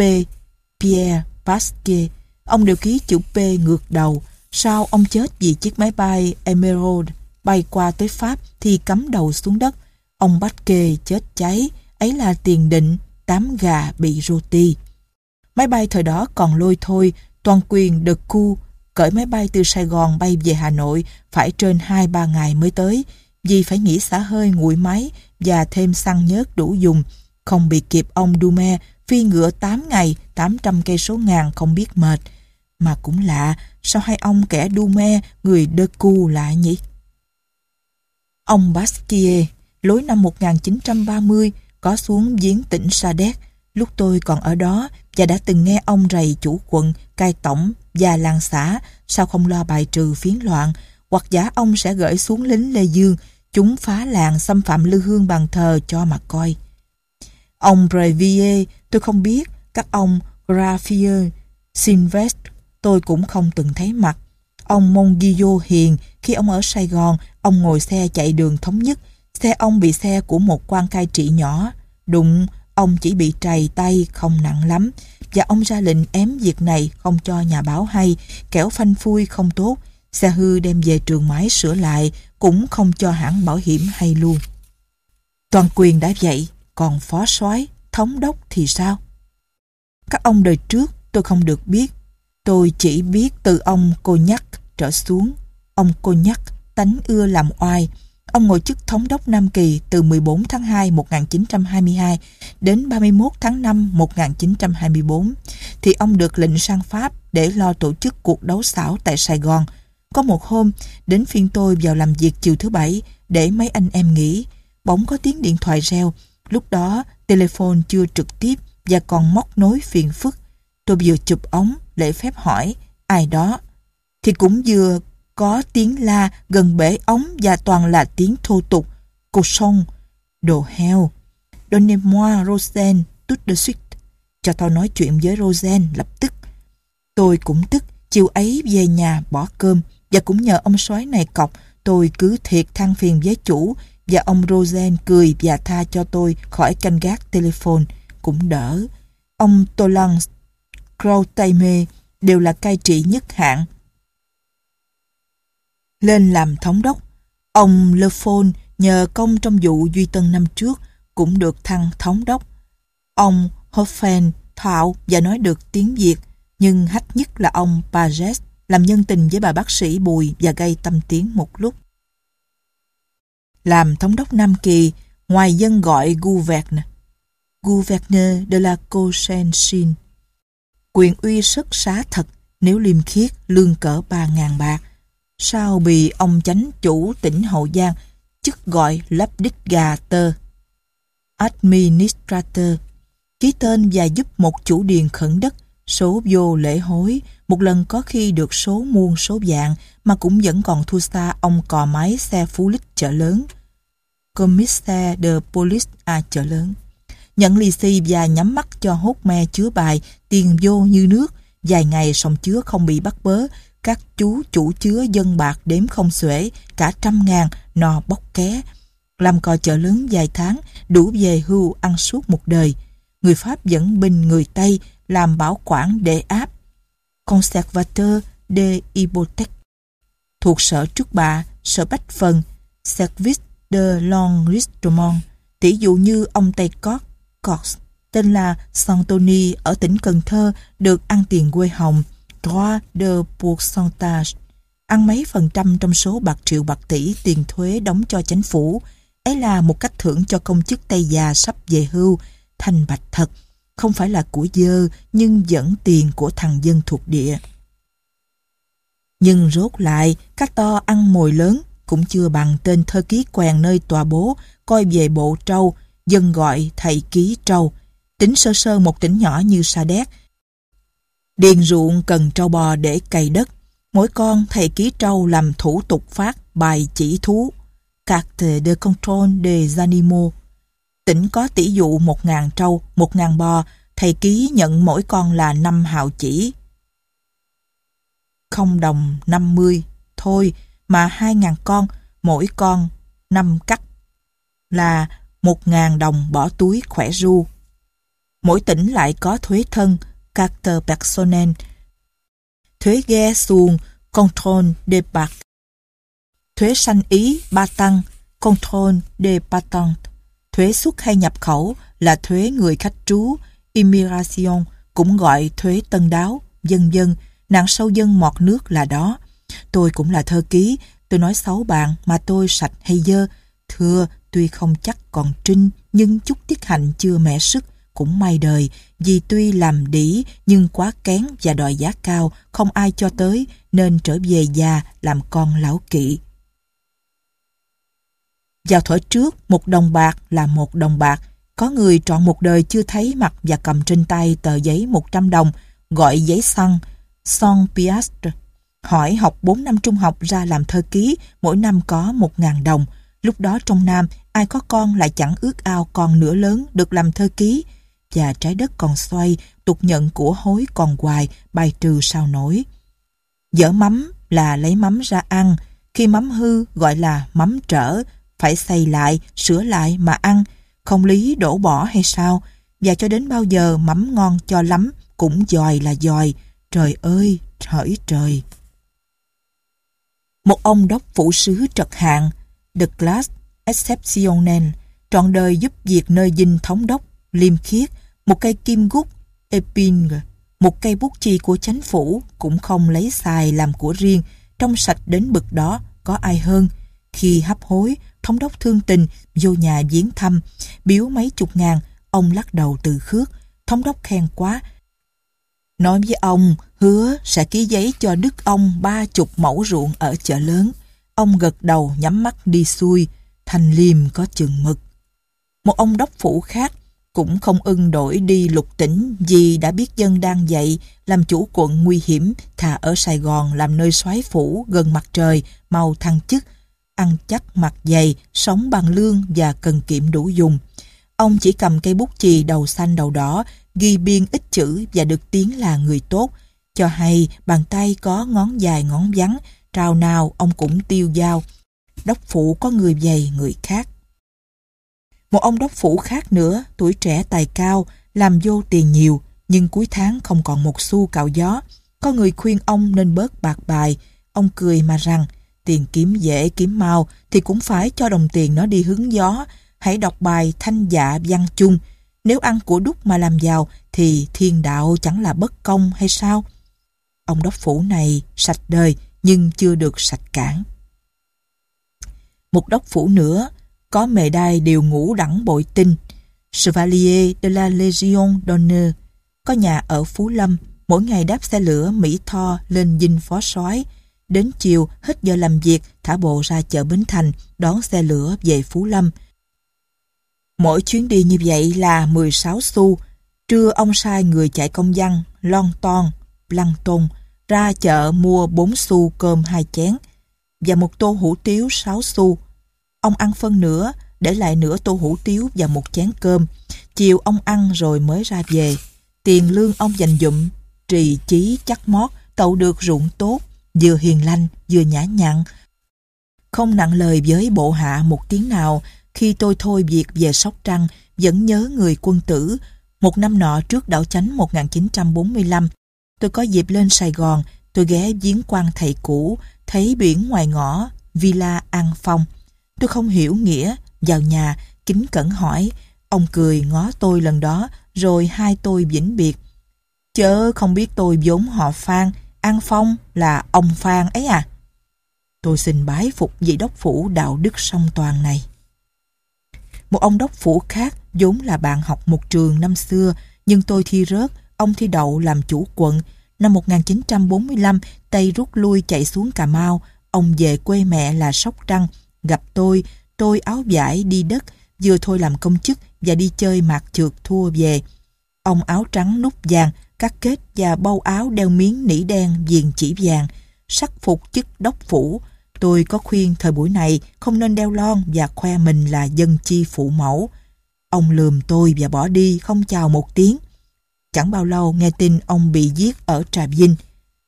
Speaker 1: Pierre Basquier. Ông đều ký chữ P ngược đầu. Sao ông chết vì chiếc máy bay Emerald bay qua tới Pháp thì cắm đầu xuống đất. Ông Basque chết cháy, ấy là tiền định, tám gà bị roti. Máy bay thời đó còn lôi thôi, toàn quyền được cu, cởi máy bay từ Sài Gòn bay về Hà Nội phải trên 2-3 ngày mới tới, vì phải nghỉ xả hơi nguội máy và thêm xăng nhớt đủ dùng, không bị kịp ông Dume phi ngựa 8 ngày, 800 cây số ngàn không biết mệt. Mà cũng lạ, sao hai ông kẻ Dume, người Đơ Cu lạ nhỉ? Ông Basquier, lối năm 1930, có xuống giếng tỉnh Sa Đéc, lúc tôi còn ở đó và đã từng nghe ông rầy chủ quận, cai tổng và làng xã sao không lo bài trừ phiến loạn, hoặc giả ông sẽ gửi xuống lính Lê Dương, chúng phá làng xâm phạm lư hương bàn thờ cho mà coi. Ông Brevier tôi không biết, các ông Graffier, Sinvest tôi cũng không từng thấy mặt. Ông Monguillo hiền, khi ông ở Sài Gòn, ông ngồi xe chạy đường thống nhất, xe ông bị xe của một quan cai trị nhỏ. Đụng, ông chỉ bị trầy tay, không nặng lắm, và ông ra lệnh ém việc này không cho nhà báo hay, kẻo phanh phui không tốt, xe hư đem về trường máy sửa lại, cũng không cho hãng bảo hiểm hay luôn. Toàn quyền đã vậy, còn phó soái thống đốc thì sao? Các ông đời trước tôi không được biết. Tôi chỉ biết từ ông cô nhắc trở xuống. Ông cô nhắc tánh ưa làm oai. Ông ngồi chức thống đốc Nam Kỳ từ 14 tháng 2 1922 đến 31 tháng 5 1924 thì ông được lệnh sang Pháp để lo tổ chức cuộc đấu xảo tại Sài Gòn. Có một hôm, đến phiên tôi vào làm việc chiều thứ bảy để mấy anh em nghỉ. Bỗng có tiếng điện thoại reo. Lúc đó, telephone chưa trực tiếp và còn móc nối phiền phức. Tôi vừa chụp ống, lễ phép hỏi, ai đó. Thì cũng vừa có tiếng la gần bể ống và toàn là tiếng thô tục. Cô sông, đồ heo. Donnez-moi Rosen tout de suite. Cho tao nói chuyện với Rosen lập tức. Tôi cũng tức, chiều ấy về nhà bỏ cơm và cũng nhờ ông soái này cọc tôi cứ thiệt than phiền với chủ và ông Rosen cười và tha cho tôi khỏi canh gác telephone cũng đỡ. Ông Tolan Croutaime đều là cai trị nhất hạng. Lên làm thống đốc, ông Le Fon nhờ công trong vụ Duy Tân năm trước cũng được thăng thống đốc. Ông Hoffen thạo và nói được tiếng Việt, nhưng hách nhất là ông Pages làm nhân tình với bà bác sĩ Bùi và gây tâm tiếng một lúc. Làm thống đốc Nam Kỳ, ngoài dân gọi Gouverne, Gouverneur de la Cochenchine. Quyền uy sức xá thật nếu liêm khiết lương cỡ 3.000 bạc. Sao bị ông chánh chủ tỉnh Hậu Giang chức gọi lắp đích gà tơ. Administrator ký tên và giúp một chủ điền khẩn đất số vô lễ hối một lần có khi được số muôn số dạng mà cũng vẫn còn thua xa ông cò máy xe phú lích chợ lớn. Commissaire de Police à chợ lớn. Nhận lì xì và nhắm mắt cho hốt me chứa bài, tiền vô như nước. Vài ngày sòng chứa không bị bắt bớ, các chú chủ chứa dân bạc đếm không xuể, cả trăm ngàn, nò bóc ké. Làm cò chợ lớn vài tháng, đủ về hưu ăn suốt một đời. Người Pháp dẫn binh người Tây, làm bảo quản để áp. Conservateur de Hypothèque thuộc sở trước bạ, sở bách phần, Service de l'Enregistrement. Tỷ dụ như ông Tây Cót, Cox, tên là Santoni ở tỉnh Cần Thơ được ăn tiền quê hồng, droit de pourcentage, ăn mấy phần trăm trong số bạc triệu bạc tỷ tiền thuế đóng cho chính phủ. Ấy là một cách thưởng cho công chức Tây già sắp về hưu, thành bạch thật, không phải là của dơ nhưng vẫn tiền của thằng dân thuộc địa. Nhưng rốt lại, các to ăn mồi lớn cũng chưa bằng tên thơ ký quèn nơi tòa bố coi về bộ trâu, dân gọi thầy ký trâu. Tính sơ sơ một tỉnh nhỏ như Sa Đéc. Điền ruộng cần trâu bò để cày đất. Mỗi con thầy ký trâu làm thủ tục phát bài chỉ thú. Carte de contrôle des animaux. Tỉnh có tỷ dụ 1.000 trâu, 1.000 bò, thầy ký nhận mỗi con là 5 hào chỉ. Không đồng 50 thôi mà 2.000 con, mỗi con 5 cắt là 1.000 đồng bỏ túi khỏe ru. Mỗi tỉnh lại có thuế thân, carte personnel, thuế ghe xuồng, contrôle de bạc, thuế sanh ý, ba tăng, contrôle de patent, thuế xuất hay nhập khẩu là thuế người khách trú, immigration, cũng gọi thuế tân đáo, dân dân, nạn sâu dân mọt nước là đó. Tôi cũng là thơ ký, tôi nói xấu bạn mà tôi sạch hay dơ. Thưa, tuy không chắc còn trinh, nhưng chút tiết hạnh chưa mẻ sức, cũng may đời, vì tuy làm đĩ nhưng quá kén và đòi giá cao, không ai cho tới, nên trở về già làm con lão kỵ. Vào thuở trước, một đồng bạc là một đồng bạc. Có người trọn một đời chưa thấy mặt và cầm trên tay tờ giấy 100 đồng, gọi giấy xăng, son piastre. Hỏi học 4 năm trung học ra làm thơ ký, mỗi năm có 1.000 đồng. Lúc đó trong Nam, ai có con lại chẳng ước ao con nửa lớn được làm thơ ký. Và trái đất còn xoay, tục nhận của hối còn hoài, bài trừ sao nổi. Dở mắm là lấy mắm ra ăn, khi mắm hư gọi là mắm trở, phải xây lại, sửa lại mà ăn, không lý đổ bỏ hay sao, và cho đến bao giờ mắm ngon cho lắm, cũng dòi là dòi, trời ơi, hỡi trời. Một ông đốc phủ sứ trật hạng, The Class Exceptionnel, trọn đời giúp việc nơi dinh thống đốc, liêm khiết, một cây kim gút, eping, một cây bút chì của chánh phủ cũng không lấy xài làm của riêng, trong sạch đến bực đó có ai hơn. Khi hấp hối, thống đốc thương tình vô nhà viếng thăm, biếu mấy chục ngàn, ông lắc đầu từ khước, thống đốc khen quá. Nói với ông, hứa sẽ ký giấy cho đức ông ba chục mẫu ruộng ở chợ lớn. Ông gật đầu nhắm mắt đi xuôi, thành liêm có chừng mực. Một ông đốc phủ khác cũng không ưng đổi đi lục tỉnh vì đã biết dân đang dậy, làm chủ quận nguy hiểm, thà ở Sài Gòn làm nơi xoáy phủ gần mặt trời, mau thăng chức, ăn chắc mặt dày, sống bằng lương và cần kiệm đủ dùng. Ông chỉ cầm cây bút chì đầu xanh đầu đỏ, ghi biên ít chữ và được tiếng là người tốt. Cho hay, bàn tay có ngón dài ngón vắn trào nào ông cũng tiêu dao. Đốc phủ có người dày, người khác một ông đốc phủ khác nữa, tuổi trẻ tài cao, làm vô tiền nhiều, nhưng cuối tháng không còn một xu cạo gió. Có người khuyên ông nên bớt bạc bài. Ông cười mà rằng, tiền kiếm dễ kiếm mau thì cũng phải cho đồng tiền nó đi hướng gió. Hãy đọc bài thanh dạ văn chung. Nếu ăn của đúc mà làm giàu thì thiên đạo chẳng là bất công hay sao? Ông đốc phủ này sạch đời nhưng chưa được sạch cản. Một đốc phủ nữa có mề đai đều ngũ đẳng bội tinh. Chevalier de la Légion d'honneur có nhà ở Phú Lâm, mỗi ngày đáp xe lửa Mỹ Tho lên dinh phó soái Đến chiều, hết giờ làm việc, thả bộ ra chợ Bến Thành, đón xe lửa về Phú Lâm. Mỗi chuyến đi như vậy là 16 xu. Trưa ông sai người chạy công văn, lon ton, lăng tôn, ra chợ mua 4 xu cơm hai chén và một tô hủ tiếu 6 xu. Ông ăn phân nữa, để lại nửa tô hủ tiếu và một chén cơm. Chiều ông ăn rồi mới ra về. Tiền lương ông dành dụm, trì chí chắc mót, tậu được ruộng tốt, vừa hiền lành, vừa nhã nhặn. Không nặng lời với bộ hạ một tiếng nào, khi tôi thôi việc về Sóc Trăng, vẫn nhớ người quân tử, Một năm nọ trước đảo chánh 1945, tôi có dịp lên Sài Gòn, tôi ghé viếng quan thầy cũ, thấy biển ngoài ngõ, Villa An Phong. Tôi không hiểu nghĩa, vào nhà, kính cẩn hỏi, ông cười ngó tôi lần đó, rồi hai tôi vĩnh biệt. Chớ không biết tôi vốn họ Phan, An Phong là ông Phan ấy à. Tôi xin bái phục vị đốc phủ đạo đức song toàn này. Một ông đốc phủ khác vốn là bạn học một trường năm xưa, nhưng tôi thi rớt, ông thi đậu làm chủ quận. Năm 1945, Tây rút lui chạy xuống Cà Mau, ông về quê mẹ là Sóc Trăng. Gặp tôi, tôi áo vải đi đất, vừa thôi làm công chức và đi chơi mạc trượt thua về. Ông áo trắng nút vàng, cắt kết và bao áo đeo miếng nỉ đen viền chỉ vàng, sắc phục chức đốc phủ. Tôi có khuyên thời buổi này không nên đeo lon và khoe mình là dân chi phụ mẫu. Ông lườm tôi và bỏ đi, không chào một tiếng. Chẳng bao lâu nghe tin ông bị giết ở Trà Vinh.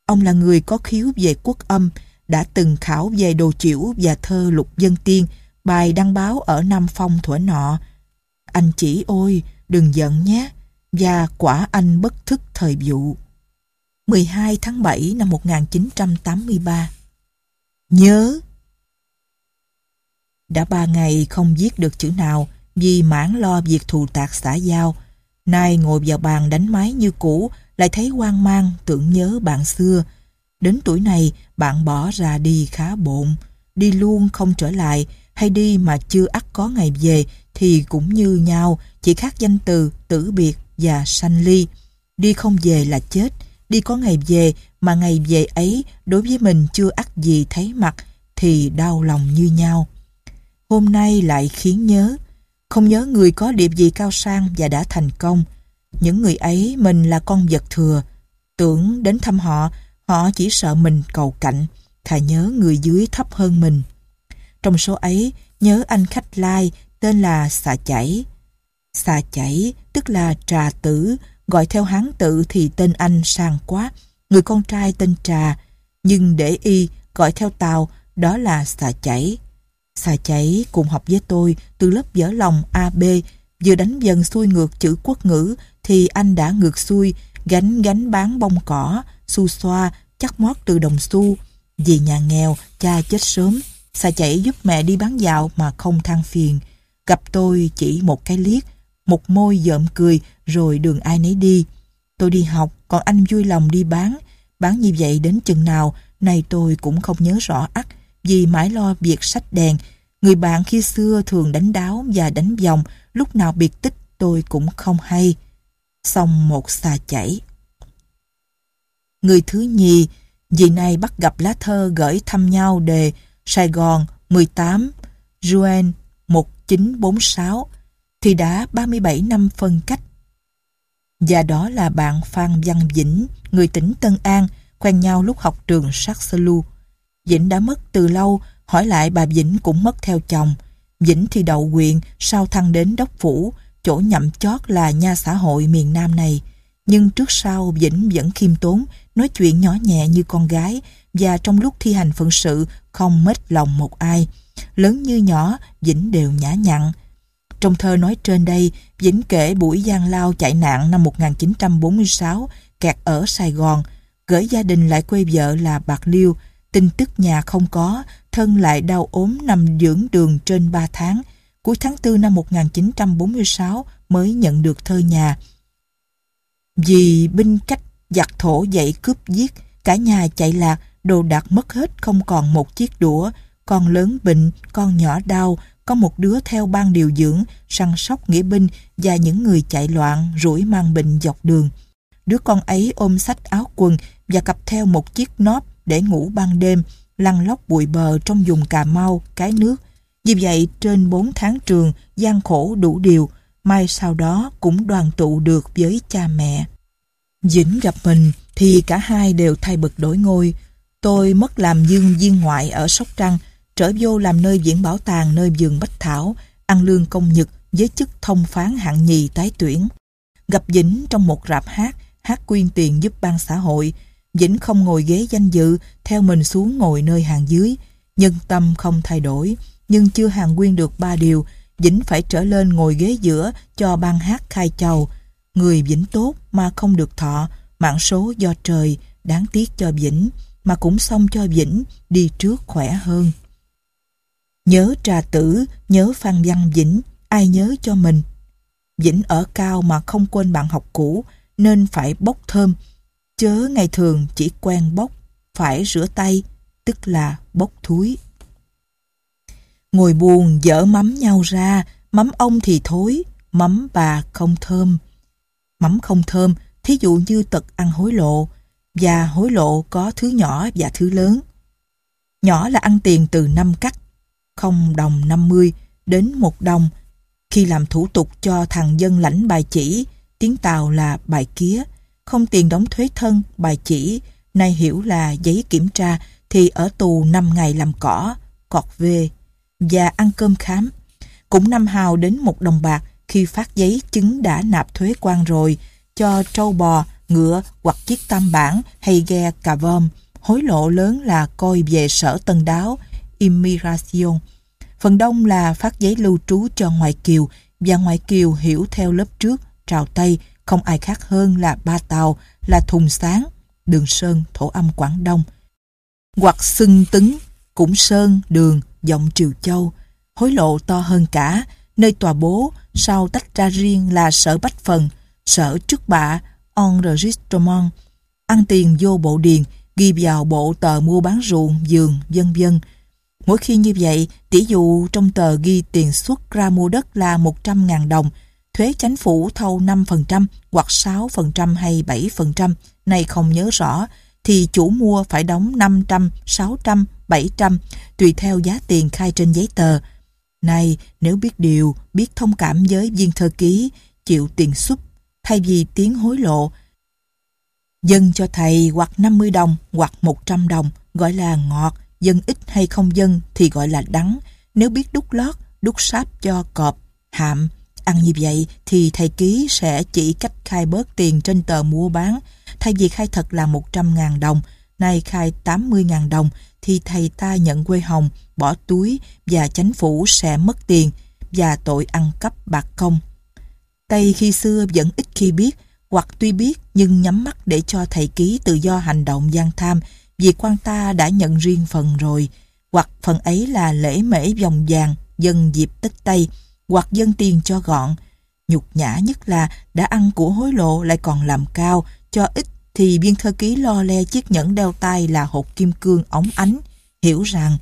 Speaker 1: Ông là người có khiếu về quốc âm, đã từng khảo về đồ chiểu và thơ lục dân tiên, bài đăng báo ở Nam Phong thuở nọ. Anh chỉ ôi, đừng giận nhé, và quả anh bất thức thời vụ. 12 tháng 7 năm 1983 Nhớ Đã ba ngày không viết được chữ nào vì mãn lo việc thù tạc xã giao. Nay ngồi vào bàn đánh máy như cũ lại thấy hoang mang tưởng nhớ bạn xưa. Đến tuổi này bạn bỏ ra đi khá bộn, đi luôn không trở lại hay đi mà chưa ắt có ngày về thì cũng như nhau, chỉ khác danh từ, tử biệt và sanh ly. Đi không về là chết, đi có ngày về mà ngày về ấy đối với mình chưa ắt gì thấy mặt thì đau lòng như nhau. Hôm nay lại khiến nhớ, không nhớ người có điệp gì cao sang và đã thành công. Những người ấy mình là con vật thừa. Tưởng đến thăm họ, họ chỉ sợ mình cầu cạnh, thà nhớ người dưới thấp hơn mình. Trong số ấy, nhớ anh khách lai tên là Xà Chảy. Xà Chảy tức là Trà Tử, gọi theo hán tự thì tên anh sang quá, người con trai tên Trà, nhưng để y gọi theo Tàu đó là Xà Chảy. Xà Chảy cùng học với tôi từ lớp dở lòng AB, vừa đánh dần xuôi ngược chữ quốc ngữ thì anh đã ngược xuôi, gánh gánh bán bông cỏ, xu xoa, chắc mót từ đồng xu. Vì nhà nghèo, cha chết sớm, xà chảy giúp mẹ đi bán dạo mà không than phiền. Gặp tôi chỉ một cái liếc, một môi dợm cười rồi đường ai nấy đi. Tôi đi học, còn anh vui lòng đi bán. Bán như vậy đến chừng nào, nay tôi cũng không nhớ rõ ắt, vì mãi lo việc sách đèn. Người bạn khi xưa thường đánh đáo và đánh vòng, lúc nào biệt tích tôi cũng không hay. Xong một xà chảy. Người thứ nhì, Dì này bắt gặp lá thơ gửi thăm nhau đề Sài Gòn 18 Rouen 1946 thì đã 37 năm phân cách. Và đó là bạn Phan Văn Vĩnh, người tỉnh Tân An, quen nhau lúc học trường Saxelu. Vĩnh đã mất từ lâu, hỏi lại bà Vĩnh cũng mất theo chồng. Vĩnh thì đậu quyện, sau thăng đến đốc phủ, chỗ nhậm chót là nha xã hội miền Nam này. Nhưng trước sau Vĩnh vẫn khiêm tốn, nói chuyện nhỏ nhẹ như con gái và trong lúc thi hành phận sự không mết lòng một ai. Lớn như nhỏ, Vĩnh đều nhã nhặn. Trong thơ nói trên đây, Vĩnh kể buổi gian lao chạy nạn năm 1946 kẹt ở Sài Gòn, gửi gia đình lại quê vợ là Bạc Liêu, tin tức nhà không có, thân lại đau ốm nằm dưỡng đường trên 3 tháng. Cuối tháng 4 năm 1946 mới nhận được thơ nhà. Vì binh cách giặc thổ dậy cướp giết, cả nhà chạy lạc, đồ đạc mất hết không còn một chiếc đũa, con lớn bệnh, con nhỏ đau, có một đứa theo ban điều dưỡng, săn sóc nghĩa binh và những người chạy loạn rủi mang bệnh dọc đường. Đứa con ấy ôm sách áo quần và cặp theo một chiếc nóp để ngủ ban đêm, lăn lóc bụi bờ trong vùng Cà Mau, cái nước. Vì vậy, trên 4 tháng trường, gian khổ đủ điều, mai sau đó cũng đoàn tụ được với cha mẹ. Dĩnh gặp mình thì cả hai đều thay bực đổi ngôi. Tôi mất làm dương viên ngoại ở Sóc Trăng, trở vô làm nơi diễn bảo tàng nơi vườn Bách Thảo, ăn lương công nhật với chức thông phán hạng nhì tái tuyển. Gặp Dĩnh trong một rạp hát, hát quyên tiền giúp ban xã hội. Dĩnh không ngồi ghế danh dự, theo mình xuống ngồi nơi hàng dưới. Nhân tâm không thay đổi, nhưng chưa hàng quyên được ba điều, Dĩnh phải trở lên ngồi ghế giữa cho ban hát khai chầu người Vĩnh tốt mà không được thọ, mạng số do trời, đáng tiếc cho Vĩnh, mà cũng xong cho Vĩnh đi trước khỏe hơn. Nhớ trà tử, nhớ Phan Văn Vĩnh, ai nhớ cho mình. Vĩnh ở cao mà không quên bạn học cũ, nên phải bốc thơm. Chớ ngày thường chỉ quen bốc, phải rửa tay, tức là bốc thúi. Ngồi buồn dở mắm nhau ra, mắm ông thì thối, mắm bà không thơm. Mắm không thơm, thí dụ như tật ăn hối lộ, và hối lộ có thứ nhỏ và thứ lớn. Nhỏ là ăn tiền từ năm cắt, không đồng 50 đến một đồng. Khi làm thủ tục cho thằng dân lãnh bài chỉ, tiếng Tàu là bài kía, không tiền đóng thuế thân, bài chỉ, nay hiểu là giấy kiểm tra, thì ở tù 5 ngày làm cỏ, cọt về, và ăn cơm khám. Cũng năm hào đến một đồng bạc khi phát giấy chứng đã nạp thuế quan rồi, cho trâu bò, ngựa hoặc chiếc tam bản hay ghe cà vôm. Hối lộ lớn là coi về sở tân đáo, immigration. Phần đông là phát giấy lưu trú cho ngoại kiều và ngoại kiều hiểu theo lớp trước, trào Tây, không ai khác hơn là Ba Tàu, là Thùng Sáng, Đường Sơn, Thổ Âm Quảng Đông. Hoặc xưng tứng, cũng Sơn, Đường, Giọng Triều Châu. Hối lộ to hơn cả, nơi tòa bố, sau tách ra riêng là sở Bách Phần, sở Trước Bạ, enregistrement, ăn tiền vô bộ điền, ghi vào bộ tờ mua bán ruộng, giường, vân vân. Mỗi khi như vậy, tỷ dụ trong tờ ghi tiền xuất ra mua đất là 100.000 đồng, thuế chánh phủ thâu 5% hoặc 6% hay 7%, này không nhớ rõ, thì chủ mua phải đóng 500, 600, 700, tùy theo giá tiền khai trên giấy tờ. Này, nếu biết điều, biết thông cảm với viên thơ ký, chịu tiền xúc thay vì tiếng hối lộ. Dân cho thầy hoặc 50 đồng hoặc 100 đồng gọi là ngọt, dân ít hay không dân thì gọi là đắng. Nếu biết đút lót, đút sáp cho cọp, hạm, ăn như vậy thì thầy ký sẽ chỉ cách khai bớt tiền trên tờ mua bán. Thay vì khai thật là 100.000 đồng, nay khai 80.000 đồng thì thầy ta nhận quê hồng, bỏ túi và chánh phủ sẽ mất tiền và tội ăn cắp bạc công. Tây khi xưa vẫn ít khi biết, hoặc tuy biết nhưng nhắm mắt để cho thầy ký tự do hành động gian tham, vì quan ta đã nhận riêng phần rồi, hoặc phần ấy là lễ mễ vòng vàng, dân dịp tích Tây, hoặc dân tiền cho gọn. Nhục nhã nhất là đã ăn của hối lộ lại còn làm cao, cho ít thì biên thơ ký lo le chiếc nhẫn đeo tay là hột kim cương ống ánh, hiểu rằng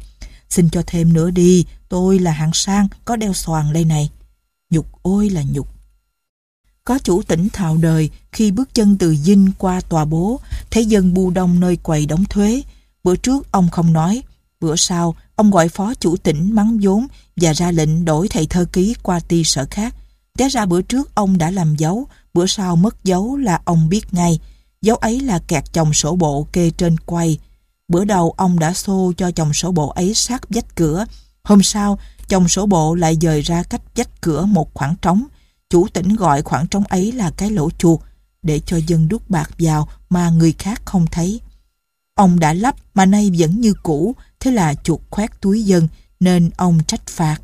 Speaker 1: xin cho thêm nữa đi, tôi là hạng sang, có đeo xoàn đây này. Nhục ôi là nhục. Có chủ tỉnh thạo đời khi bước chân từ dinh qua tòa bố, thấy dân bu đông nơi quầy đóng thuế. Bữa trước ông không nói, bữa sau ông gọi phó chủ tỉnh mắng vốn và ra lệnh đổi thầy thơ ký qua ti sở khác. Té ra bữa trước ông đã làm dấu, bữa sau mất dấu là ông biết ngay. Dấu ấy là kẹt chồng sổ bộ kê trên quay. Bữa đầu ông đã xô cho chồng sổ bộ ấy sát vách cửa. Hôm sau, chồng sổ bộ lại dời ra cách vách cửa một khoảng trống Chủ tỉnh gọi khoảng trống ấy là cái lỗ chuột để cho dân đút bạc vào mà người khác không thấy. Ông đã lắp mà nay vẫn như cũ, thế là chuột khoét túi dân nên ông trách phạt.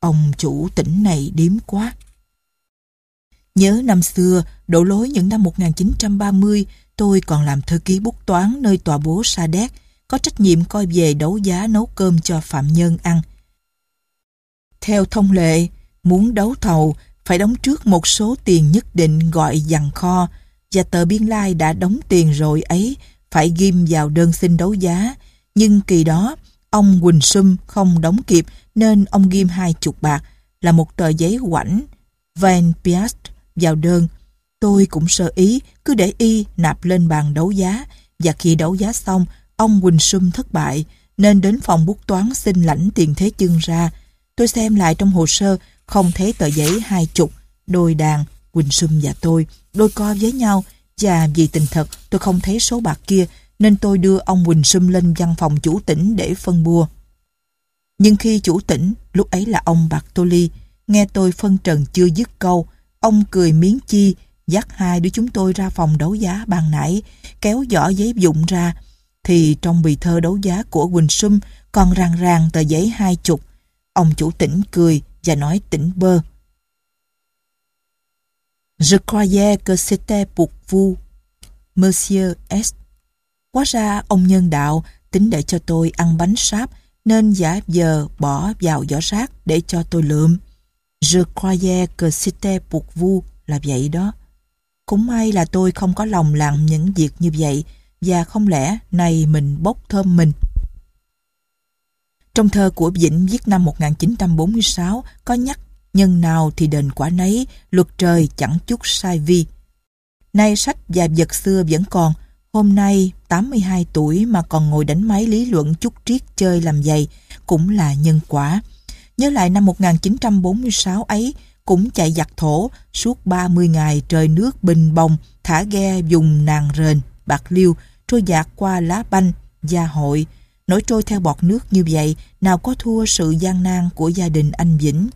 Speaker 1: Ông chủ tỉnh này điếm quá. Nhớ năm xưa, đổ lối những năm 1930, tôi còn làm thư ký bút toán nơi tòa bố Sa Đéc, có trách nhiệm coi về đấu giá nấu cơm cho phạm nhân ăn. Theo thông lệ, muốn đấu thầu phải đóng trước một số tiền nhất định gọi dằn kho và tờ biên lai đã đóng tiền rồi ấy phải ghim vào đơn xin đấu giá. Nhưng kỳ đó, ông Quỳnh Sum không đóng kịp nên ông ghim hai chục bạc là một tờ giấy quảnh Van Piast vào đơn. Tôi cũng sơ ý, cứ để y nạp lên bàn đấu giá và khi đấu giá xong, ông Quỳnh Sum thất bại nên đến phòng bút toán xin lãnh tiền thế chương ra. Tôi xem lại trong hồ sơ không thấy tờ giấy hai chục, đôi đàn, Quỳnh Sum và tôi, đôi co với nhau, và vì tình thật tôi không thấy số bạc kia, nên tôi đưa ông Quỳnh Sum lên văn phòng chủ tỉnh để phân bua. Nhưng khi chủ tỉnh, lúc ấy là ông Bạc Tô Ly, nghe tôi phân trần chưa dứt câu, ông cười miếng chi, dắt hai đứa chúng tôi ra phòng đấu giá bàn nãy, kéo giỏ giấy dụng ra, thì trong bì thơ đấu giá của Quỳnh Sum còn ràng ràng tờ giấy hai chục. Ông chủ tỉnh cười, và nói tỉnh bơ. Je croyais que c'était pour vous, Monsieur S. Hóa ra ông nhân đạo tính để cho tôi ăn bánh sáp nên giả giờ bỏ vào giỏ rác để cho tôi lượm. Je croyais que c'était pour vous là vậy đó. Cũng may là tôi không có lòng làm những việc như vậy và không lẽ này mình bốc thơm mình. Trong thơ của Vĩnh viết năm 1946 có nhắc nhân nào thì đền quả nấy, luật trời chẳng chút sai vi. Nay sách và vật xưa vẫn còn, hôm nay 82 tuổi mà còn ngồi đánh máy lý luận chút triết chơi làm giày, cũng là nhân quả. Nhớ lại năm 1946 ấy, cũng chạy giặt thổ, suốt 30 ngày trời nước bình bồng, thả ghe dùng nàng rền, bạc liêu, trôi dạt qua lá banh, gia hội. Nổi trôi theo bọt nước như vậy, nào có thua sự gian nan của gia đình anh Vĩnh.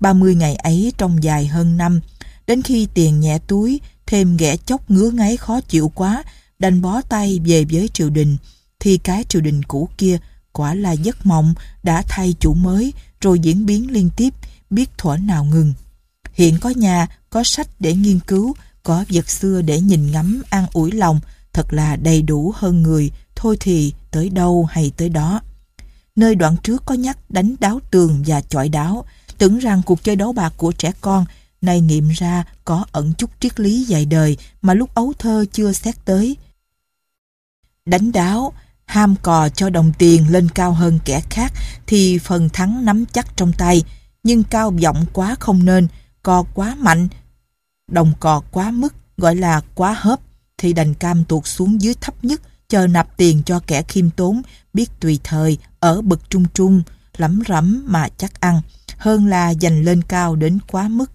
Speaker 1: 30 ngày ấy trong dài hơn năm, đến khi tiền nhẹ túi, thêm ghẻ chốc ngứa ngáy khó chịu quá, đành bó tay về với triều đình, thì cái triều đình cũ kia quả là giấc mộng đã thay chủ mới rồi diễn biến liên tiếp, biết thuở nào ngừng. Hiện có nhà, có sách để nghiên cứu, có vật xưa để nhìn ngắm, an ủi lòng, thật là đầy đủ hơn người, thôi thì tới đâu hay tới đó. Nơi đoạn trước có nhắc đánh đáo tường và chọi đáo, tưởng rằng cuộc chơi đấu bạc của trẻ con nay nghiệm ra có ẩn chút triết lý dài đời mà lúc ấu thơ chưa xét tới. Đánh đáo, ham cò cho đồng tiền lên cao hơn kẻ khác thì phần thắng nắm chắc trong tay, nhưng cao vọng quá không nên, co quá mạnh, đồng cò quá mức, gọi là quá hớp, thì đành cam tuột xuống dưới thấp nhất, chờ nạp tiền cho kẻ khiêm tốn, biết tùy thời, ở bậc trung trung, lắm rắm mà chắc ăn, hơn là dành lên cao đến quá mức.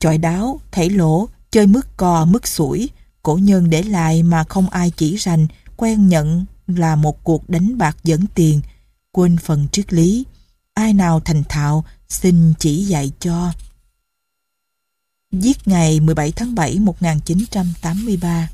Speaker 1: Chọi đáo, thảy lỗ, chơi mức cò, mức sủi, cổ nhân để lại mà không ai chỉ rành, quen nhận là một cuộc đánh bạc dẫn tiền, quên phần triết lý. Ai nào thành thạo, xin chỉ dạy cho. Giết ngày 17 tháng 7 1983